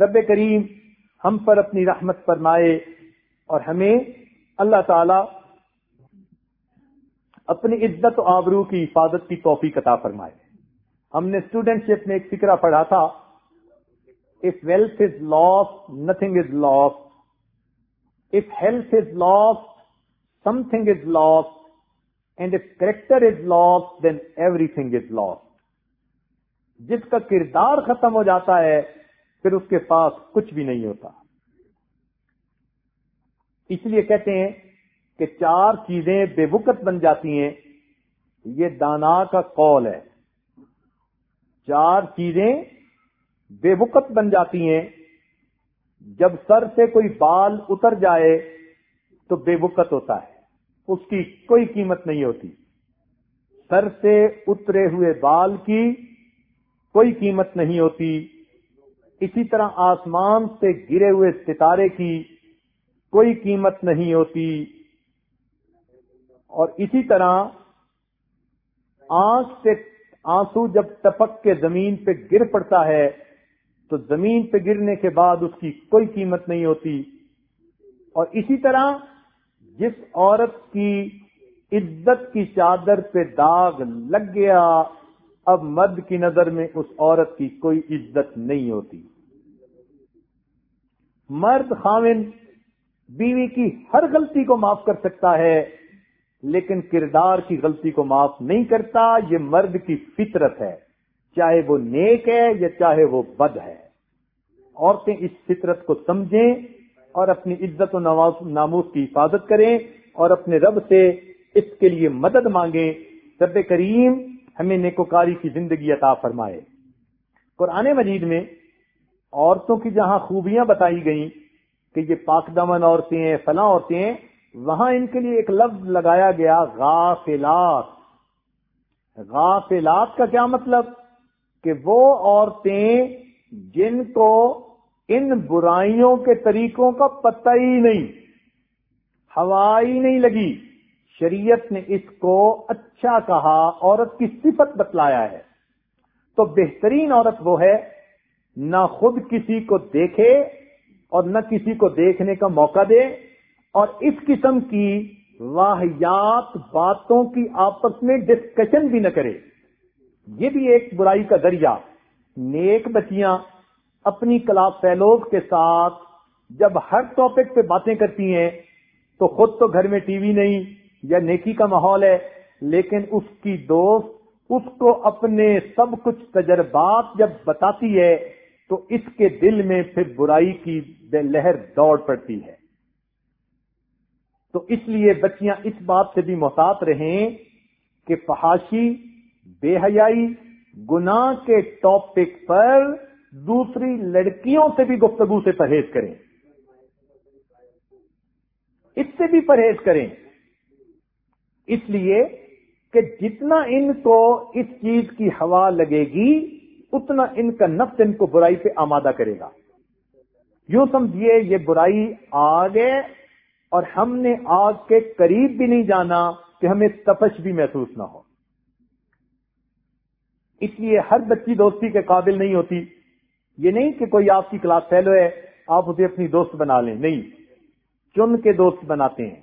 S1: رب کریم ہم پر اپنی رحمت فرمائے اور ہمیں اللہ تعالی اپنی عزت و آبرو کی حفاظت کی توفیق عطا فرمائے ہم نے اسٹوڈینٹ شپ میں ایک فکرہ پڑھا تھا If wealth is lost, nothing is lost. If health is lost, something is lost. And if character is lost, then everything is lost. جس کا کردار ختم ہو جاتا ہے پھر اس کے پاس کچھ بھی نہیں ہوتا اس لیے کہتے ہیں کہ چار چیزیں بے وقت بن جاتی ہیں یہ دانا کا قول ہے چار چیزیں بے وقت بن جاتی ہیں جب سر سے کوئی بال اتر جائے تو بے وقت ہوتا ہے اس کی کوئی قیمت نہیں ہوتی سر سے اترے ہوئے بال کی کوئی قیمت نہیں ہوتی اسی طرح آسمان سے گرے ہوئے ستارے کی کوئی قیمت نہیں ہوتی اور اسی طرح آنکھ سے آنسو جب ٹپک کے زمین پہ گر پڑتا ہے تو زمین پہ گرنے کے بعد اس کی کوئی قیمت نہیں ہوتی اور اسی طرح جس عورت کی عزت کی چادر پہ داغ لگ گیا اب مرد کی نظر میں اس عورت کی کوئی عزت نہیں ہوتی مرد خامن بیوی کی ہر غلطی کو معاف کر سکتا ہے لیکن کردار کی غلطی کو معاف نہیں کرتا یہ مرد کی فطرت ہے چاہے وہ نیک ہے یا چاہے وہ بد ہے عورتیں اس فطرت کو سمجھیں اور اپنی عزت و ناموس کی حفاظت کریں اور اپنے رب سے اس کے لیے مدد مانگیں رب کریم ہمیں نیکوکاری کی زندگی عطا فرمائے قرآن مجید میں عورتوں کی جہاں خوبیاں بتائی گئیں کہ یہ پاک دمن عورتیں ہیں فلاں عورتیں ہیں وہاں ان کے لیے ایک لفظ لگایا گیا غافلات غافلات کا کیا مطلب کہ وہ عورتیں جن کو ان برائیوں کے طریقوں کا پتہ ہی نہیں ہوا ہی نہیں لگی شریعت نے اس کو اچھا کہا عورت کی صفت بتلایا ہے تو بہترین عورت وہ ہے نہ خود کسی کو دیکھے اور نہ کسی کو دیکھنے کا موقع دے اور اس قسم کی واحیات باتوں کی آپس میں ڈسکشن بھی نہ کرے یہ بھی ایک برائی کا ذریعہ نیک بچیاں اپنی کلا فیلوگ کے ساتھ جب ہر ٹاپک پہ باتیں کرتی ہیں تو خود تو گھر میں ٹی وی نہیں یا نیکی کا ماحول ہے لیکن اس کی دوست اس کو اپنے سب کچھ تجربات جب بتاتی ہے تو اس کے دل میں پھر برائی کی لہر دوڑ پڑتی ہے تو اس لیے بچیاں اس بات سے بھی محتاط رہیں کہ فحاشی بے حیائی گنا کے ٹاپک پر دوسری لڑکیوں سے بھی گفتگو سے پرہیز کریں اس سے بھی پرہیز کریں اس لیے کہ جتنا ان کو اس چیز کی ہوا لگے گی اتنا ان کا نفس ان کو برائی پہ آمادہ کرے گا یوں سمجھیے یہ برائی آگے اور ہم نے آگ کے قریب بھی نہیں جانا کہ ہمیں تپش بھی محسوس نہ ہو اس لیے ہر بچی دوستی کے قابل نہیں ہوتی یہ نہیں کہ کوئی آپ کی کلاس فیلو ہے آپ اسے اپنی دوست بنا لیں نہیں چن کے دوست بناتے ہیں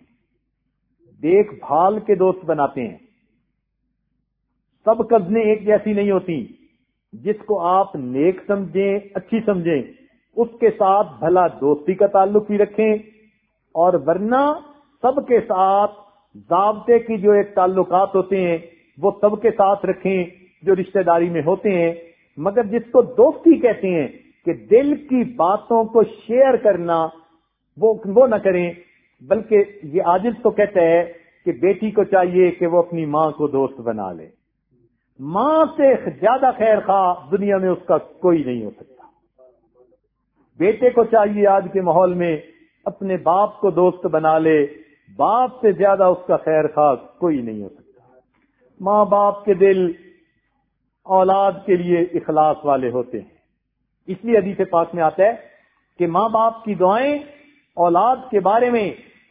S1: دیکھ بھال کے دوست بناتے ہیں سب قبضیں ایک جیسی نہیں ہوتی جس کو آپ نیک سمجھیں اچھی سمجھیں اس کے ساتھ بھلا دوستی کا تعلق بھی رکھیں اور ورنہ سب کے ساتھ ضابطے کی جو ایک تعلقات ہوتے ہیں وہ سب کے ساتھ رکھیں جو رشتہ داری میں ہوتے ہیں مگر جس کو دوستی کہتے ہیں کہ دل کی باتوں کو شیئر کرنا وہ وہ نہ کریں بلکہ یہ عاجز تو کہتا ہے کہ بیٹی کو چاہیے کہ وہ اپنی ماں کو دوست بنا لے ماں سے زیادہ خیر خواہ دنیا میں اس کا کوئی نہیں ہو سکتا بیٹے کو چاہیے آج کے ماحول میں اپنے باپ کو دوست بنا لے باپ سے زیادہ اس کا خیر خواہ کوئی نہیں ہو سکتا ماں باپ کے دل اولاد کے لیے اخلاص والے ہوتے ہیں اس لیے حدیث پاس میں آتا ہے کہ ماں باپ کی دعائیں اولاد کے بارے میں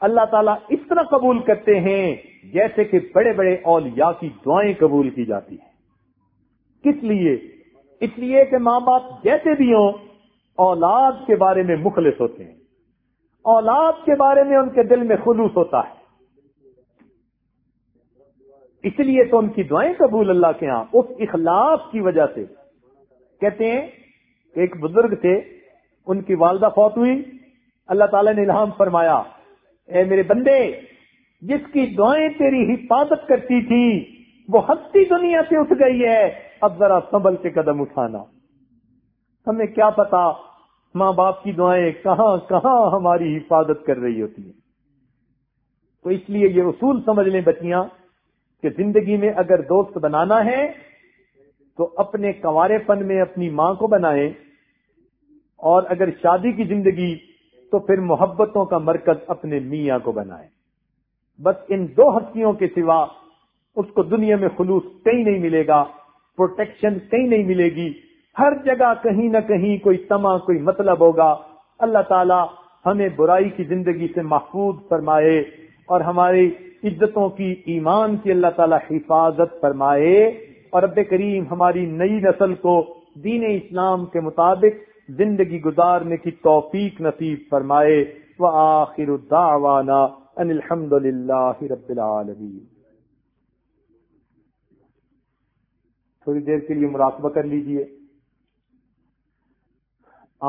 S1: اللہ تعالیٰ اس طرح قبول کرتے ہیں جیسے کہ بڑے بڑے اولیاء کی دعائیں قبول کی جاتی ہیں کس لیے اس لیے کہ ماں باپ جیسے بھی ہوں اولاد کے بارے میں مخلص ہوتے ہیں اولاد کے بارے میں ان کے دل میں خلوص ہوتا ہے اس لیے تو ان کی دعائیں قبول اللہ کے ہاں اس اخلاص کی وجہ سے کہتے ہیں کہ ایک بزرگ تھے ان کی والدہ فوت ہوئی اللہ تعالی نے الہام فرمایا اے میرے بندے جس کی دعائیں تیری حفاظت کرتی تھی وہ ہستی دنیا سے اٹھ گئی ہے اب ذرا سنبھل کے قدم اٹھانا ہمیں کیا پتا ماں باپ کی دعائیں کہاں کہاں ہماری حفاظت کر رہی ہوتی ہیں تو اس لیے یہ اصول سمجھ لیں بچیاں کہ زندگی میں اگر دوست بنانا ہے تو اپنے کنوارے پن میں اپنی ماں کو بنائیں اور اگر شادی کی زندگی تو پھر محبتوں کا مرکز اپنے میاں کو بنائے بس ان دو ہستیوں کے سوا اس کو دنیا میں خلوص کہیں نہیں ملے گا پروٹیکشن کہیں نہیں ملے گی ہر جگہ کہیں نہ کہیں کوئی تما کوئی مطلب ہوگا اللہ تعالی ہمیں برائی کی زندگی سے محفوظ فرمائے اور ہماری عزتوں کی ایمان کی اللہ تعالی حفاظت فرمائے اور رب کریم ہماری نئی نسل کو دین اسلام کے مطابق زندگی گزارنے کی توفیق نصیب فرمائے ان رب تھوڑی دیر کے لیے مراقبہ کر لیجئے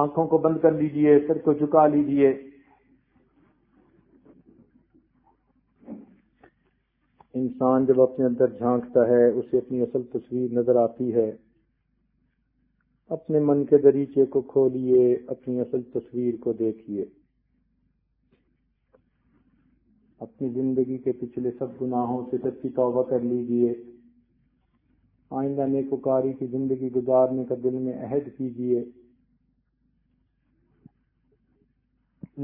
S1: آنکھوں کو بند کر لیجئے سر کو جھکا لیجئے انسان جب اپنے اندر جھانکتا ہے اسے اپنی اصل تصویر نظر آتی ہے اپنے من کے دریچے کو کھولیے اپنی اصل تصویر کو دیکھیے اپنی زندگی کے پچھلے سب گناہوں سے سب کی توبہ کر لیجیے آئندہ نیک کی زندگی گزارنے کا دل میں عہد کیجیے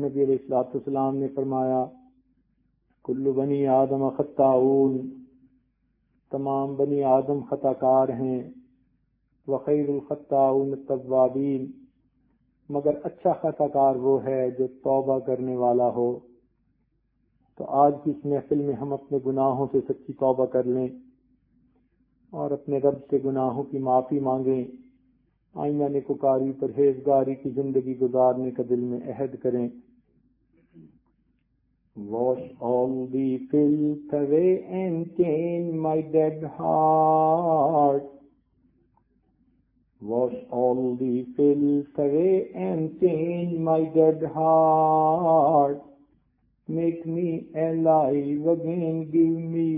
S1: نبی علیہ الصلاۃ السلام نے فرمایا کلو بنی آدم خطاون تمام بنی آدم خطا کار ہیں وقیر الخط اول مگر اچھا خطا کار وہ ہے جو توبہ کرنے والا ہو تو آج کی اس محفل میں ہم اپنے گناہوں سے سچی توبہ کر لیں اور اپنے رب سے گناہوں کی معافی مانگیں آئینہ نکوکاری پرہیزگاری کی زندگی گزارنے کا دل میں عہد کریں واسل واس دیڈ میک میلائی وگین گی می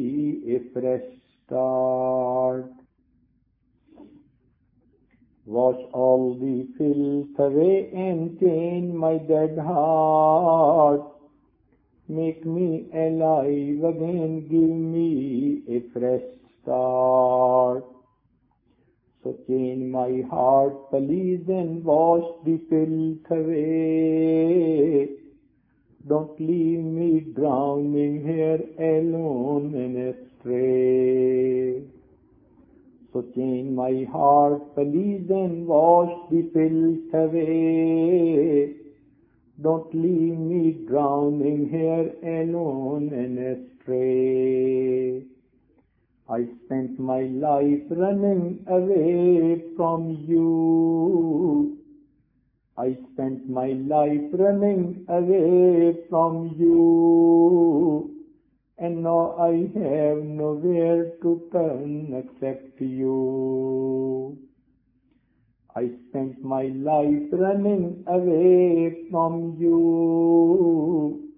S1: ایسار واس آل دیل ترے ایم چینج مائی ڈڈ ہار میک می ای گی me as Sachin my heart please and wash the pale تھوڑی don't leave me drown even in سوچن my heart please and wash the pale تھو Don't leave me drowning here alone and astray. I spent my life running away from you. I spent my life running away from you. And now I have nowhere to turn except you. I spent my life running away from you,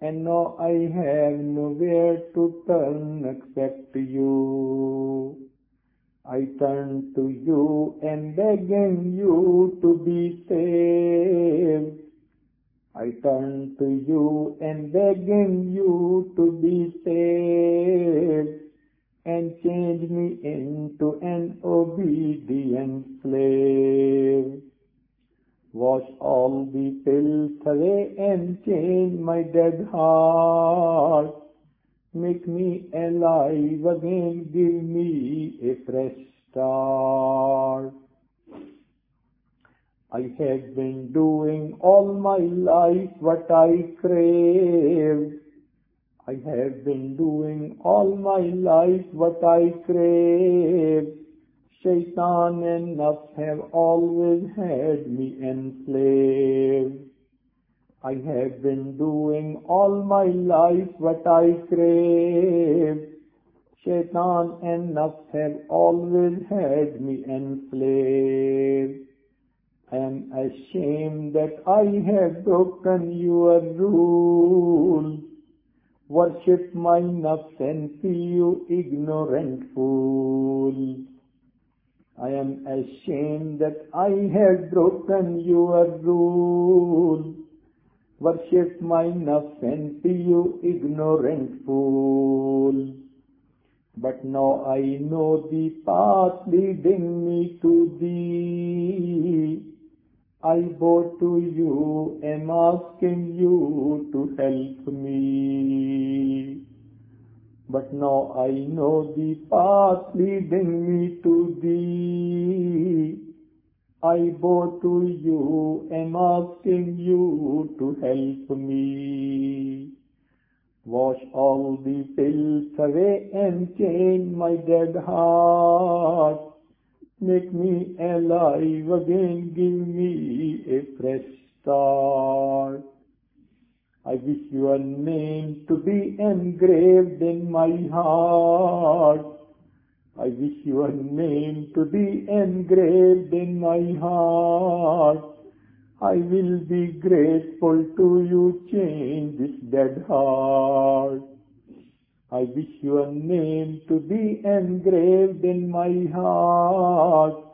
S1: and now I have nowhere to turn except you. I turn to you and begging you to be saved. I turn to you and begging you to be saved and change me into an obedient slave. Wash all the filth away and change my dead heart. Make me alive again, give me a fresh start. I have been doing all my life what I crave. I have been doing all my life what I crave. Shaitan and nafs have always had me enslaved. I have been doing all my life what I crave. Shaitan and nafs have always had me enslaved. I am ashamed that I have broken your rule. Worship my nafs and see you ignorant fool. I am ashamed that I have broken your rule. Worship my nafs and see you ignorant fool. But now I know the path leading me to thee. I bow to you am asking you to help me. But now I know the path leading me to thee. I bow to you am asking you to help me. Wash all the filth away and change my dead heart. Make me alive again, give me a fresh start. I wish your name to be engraved in my heart. I wish your name to be engraved in my heart. I will be grateful to you, change this dead heart. I wish your name to be engraved in my heart.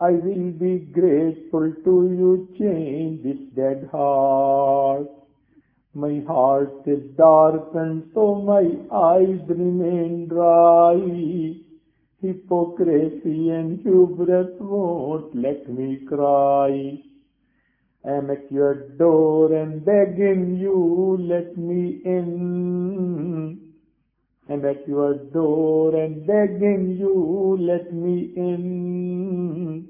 S1: I will be grateful to you, change this dead heart. My heart is darkened, so my eyes remain dry. Hypocrisy and hubris won't let me cry. I'm at your door and begging you, let me in and at your door and begging you, let me in.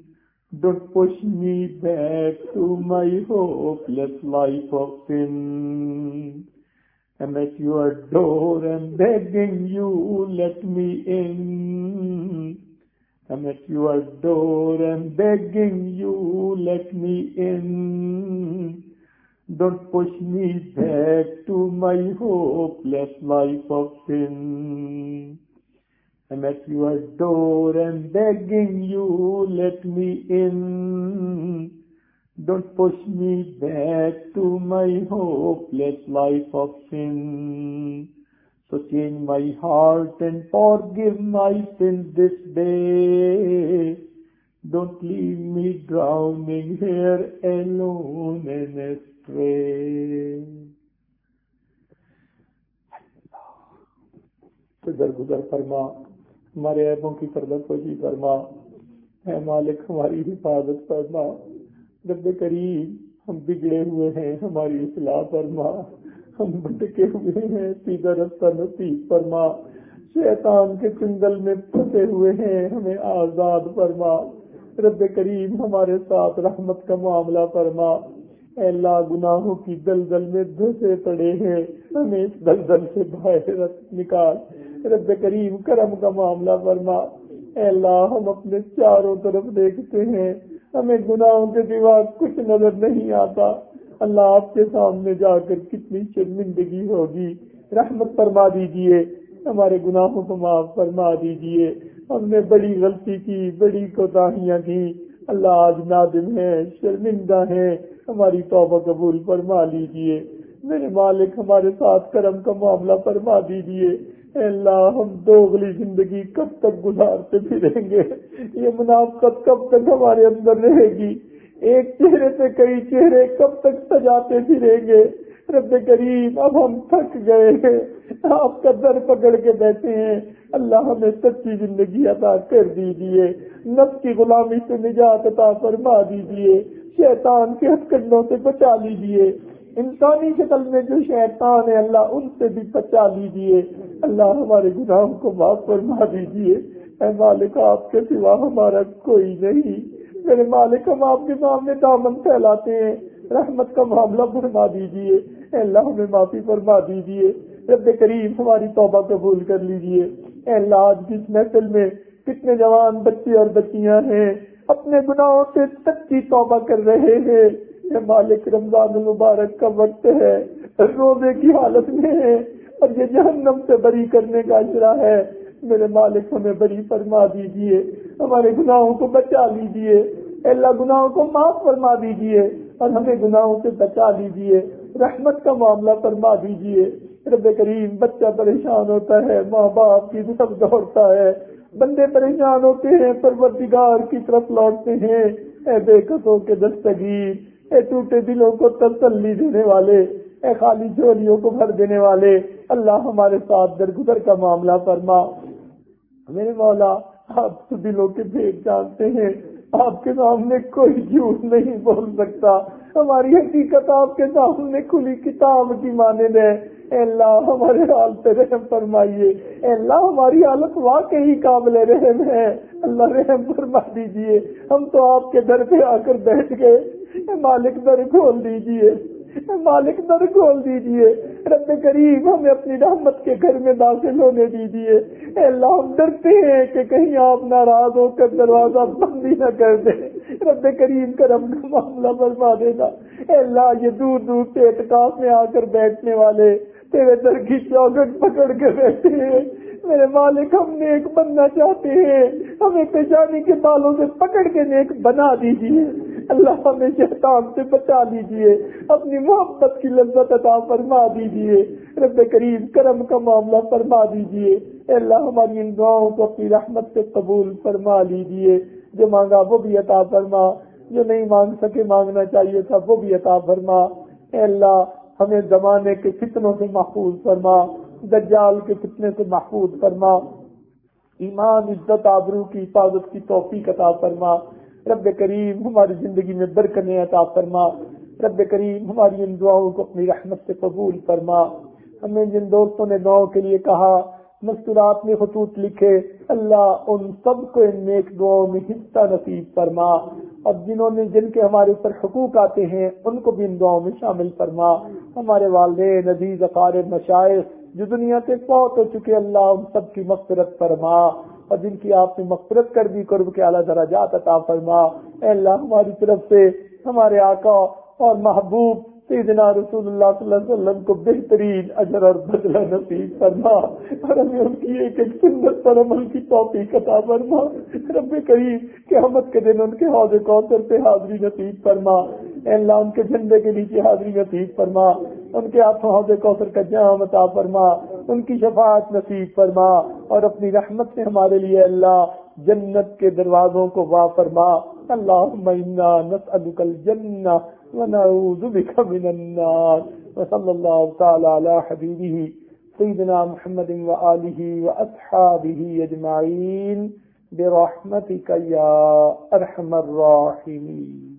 S1: Don't push me back to my hopeless life of sin. And at your door and begging you, let me in. And at your door and begging you, let me in. Don't push me back to my hopeless life of sin. I'm at your door and begging you, let me in. Don't push me back to my hopeless life of sin. So change my heart and forgive my sins this day. Don't leave me drowning here alone in گزر فرما ہمارے ایبوں کی پردہ فوجی فرما اے مالک ہماری حفاظت فرما رب کریم ہم بگڑے ہوئے ہیں ہماری اصلاح فرما ہم بٹکے ہوئے ہیں سیدھا رستہ نصیب فرما شیطان کے چنگل میں پھنسے ہوئے ہیں ہمیں آزاد فرما رب کریم ہمارے ساتھ رحمت کا معاملہ فرما اے اللہ گناہوں کی دلدل میں دھسے پڑے ہیں ہمیں اس دلدل سے باہر نکال رب کریم کرم کا معاملہ فرما اے اللہ ہم اپنے چاروں طرف دیکھتے ہیں ہمیں گناہوں کے سوا کچھ نظر نہیں آتا اللہ آپ کے سامنے جا کر کتنی شرمندگی ہوگی رحمت فرما دیجئے ہمارے گناہوں کو معاف فرما دیجئے ہم نے بڑی غلطی کی بڑی کوتاہیاں کی اللہ آج نادم ہے شرمندہ ہیں ہماری توبہ قبول فرما لیجیے میرے مالک ہمارے ساتھ کرم کا معاملہ فرما اللہ ہم دوغلی زندگی کب تک گزارتے گے یہ منافقت کب تک ہمارے اندر رہے گی ایک چہرے سے کئی چہرے کب تک سجاتے پھریں گے رب کریم اب ہم تھک گئے ہیں آپ کا در پکڑ کے بیٹھے ہیں اللہ ہمیں سچی زندگی عطا کر دیجیے نب کی غلامی سے نجات عطا فرما دیجیے شیطان کے ہتھ کنڈوں سے بچا لیجیے انسانی شکل میں جو شیطان ہے اللہ ان سے بھی بچا لیجیے اللہ ہمارے گناہوں کو معاف فرما اے مالک آپ کے سوا ہمارا کوئی نہیں میرے مالک ہم آپ کے سامنے دامن پھیلاتے ہیں رحمت کا معاملہ فرما دیجیے اللہ ہمیں معافی فرما دیجیے رب کریم ہماری توبہ قبول کر لیجیے اللہ آج جس محفل میں کتنے جوان بچے اور بچیاں ہیں اپنے گناہوں سے سچی توبہ کر رہے ہیں یہ مالک رمضان المبارک کا وقت ہے روزے کی حالت میں ہے اور یہ جہنم سے بری کرنے کا اجرا ہے میرے مالک ہمیں بری فرما دیجئے ہمارے گناہوں کو بچا لیجئے اللہ گناہوں کو معاف فرما دیجئے اور ہمیں گناہوں سے بچا لیجئے رحمت کا معاملہ فرما دیجئے رب کریم بچہ پریشان ہوتا ہے ماں باپ کی طرف دوڑتا ہے بندے پریشان ہوتے ہیں پروردگار کی طرف لوٹتے ہیں اے بے قصوں کے دستگیر اے ٹوٹے دلوں کو تسلی دینے والے اے خالی جھولیوں کو بھر دینے والے اللہ ہمارے ساتھ درگزر کا معاملہ فرما میرے مولا آپ تو دلوں کے بھیج جانتے ہیں آپ کے سامنے کوئی جھوٹ نہیں بول سکتا ہماری حقیقت آپ کے سامنے کھلی کتاب کی مانے ہے اے اللہ ہمارے حال پہ رحم فرمائیے اے اللہ ہماری حالت واقعی قابل رحم ہے اللہ رحم فرما دیجئے ہم تو آپ کے در پہ آ کر بیٹھ گئے اے مالک در کھول دیجئے اے مالک در کھول دیجئے رب کریم ہمیں اپنی رحمت کے گھر میں داخل ہونے دیجیے اللہ ہم ڈرتے ہیں کہ کہیں آپ ناراض ہو کر دروازہ بند ہی نہ کر دیں رب کریم کرم کا معاملہ برما دینا اے اللہ یہ دور دور سے اعتکاف میں آ کر بیٹھنے والے تیرے در کی چوکٹ پکڑ کے بیٹھے ہیں میرے مالک ہم نیک بننا چاہتے ہیں ہمیں پیشانی کے بالوں سے پکڑ کے نیک بنا دیجیے اللہ ہمیں سے بچا دیجیے اپنی محبت کی لذت عطا فرما دیجیے رب قریب کرم کا معاملہ فرما دیجیے اللہ ہماری ان دعاؤں کو اپنی رحمت سے قبول فرما لیجیے جو مانگا وہ بھی عطا فرما جو نہیں مانگ سکے مانگنا چاہیے تھا وہ بھی عطا فرما اے اللہ ہمیں زمانے کے فتنوں سے محفوظ فرما دجال کے فتنے سے محفوظ فرما ایمان عزت آبرو کی حفاظت کی توفیق عطا فرما رب کریم ہماری زندگی میں برکنے عطا فرما رب کریم ہماری ان دعاؤں کو اپنی رحمت سے قبول فرما ہمیں جن دوستوں نے دعاؤں کے لیے کہا مستورات میں خطوط لکھے اللہ ان سب کو ان نیک دعاؤں میں حصہ نصیب فرما اور جنہوں نے جن کے ہمارے اوپر حقوق آتے ہیں ان کو بھی ان دعاؤں میں شامل فرما ہمارے والدین نزیز اقار مشائق جو دنیا سے فوت ہو چکے اللہ ان سب کی مغفرت فرما اور جن کی آپ نے مغفرت کر دی قرب کے اعلیٰ درجات عطا فرما اے اللہ ہماری طرف سے ہمارے آقا اور محبوب سیدنا رسول اللہ صلی اللہ علیہ وسلم کو بہترین اجر اور بدلہ نصیب فرما اور ہمیں ان کی ایک ایک سنت پر عمل کی توپی قطع فرما رب کریم قیامت کے دن ان کے حوض کوثر پہ حاضری نصیب فرما اے اللہ ان کے جھنڈے کے نیچے حاضری نصیب فرما ان کے آپ حوض کوثر کا جام عطا فرما ان کی شفاعت نصیب فرما اور اپنی رحمت سے ہمارے لیے اللہ جنت کے دروازوں کو وا فرما اللہ مینا نسلک الجنہ ونعوذ بك من النار وصلى الله تعالى على حبيبه سيدنا محمد وآله وأصحابه أجمعين برحمتك يا أرحم الراحمين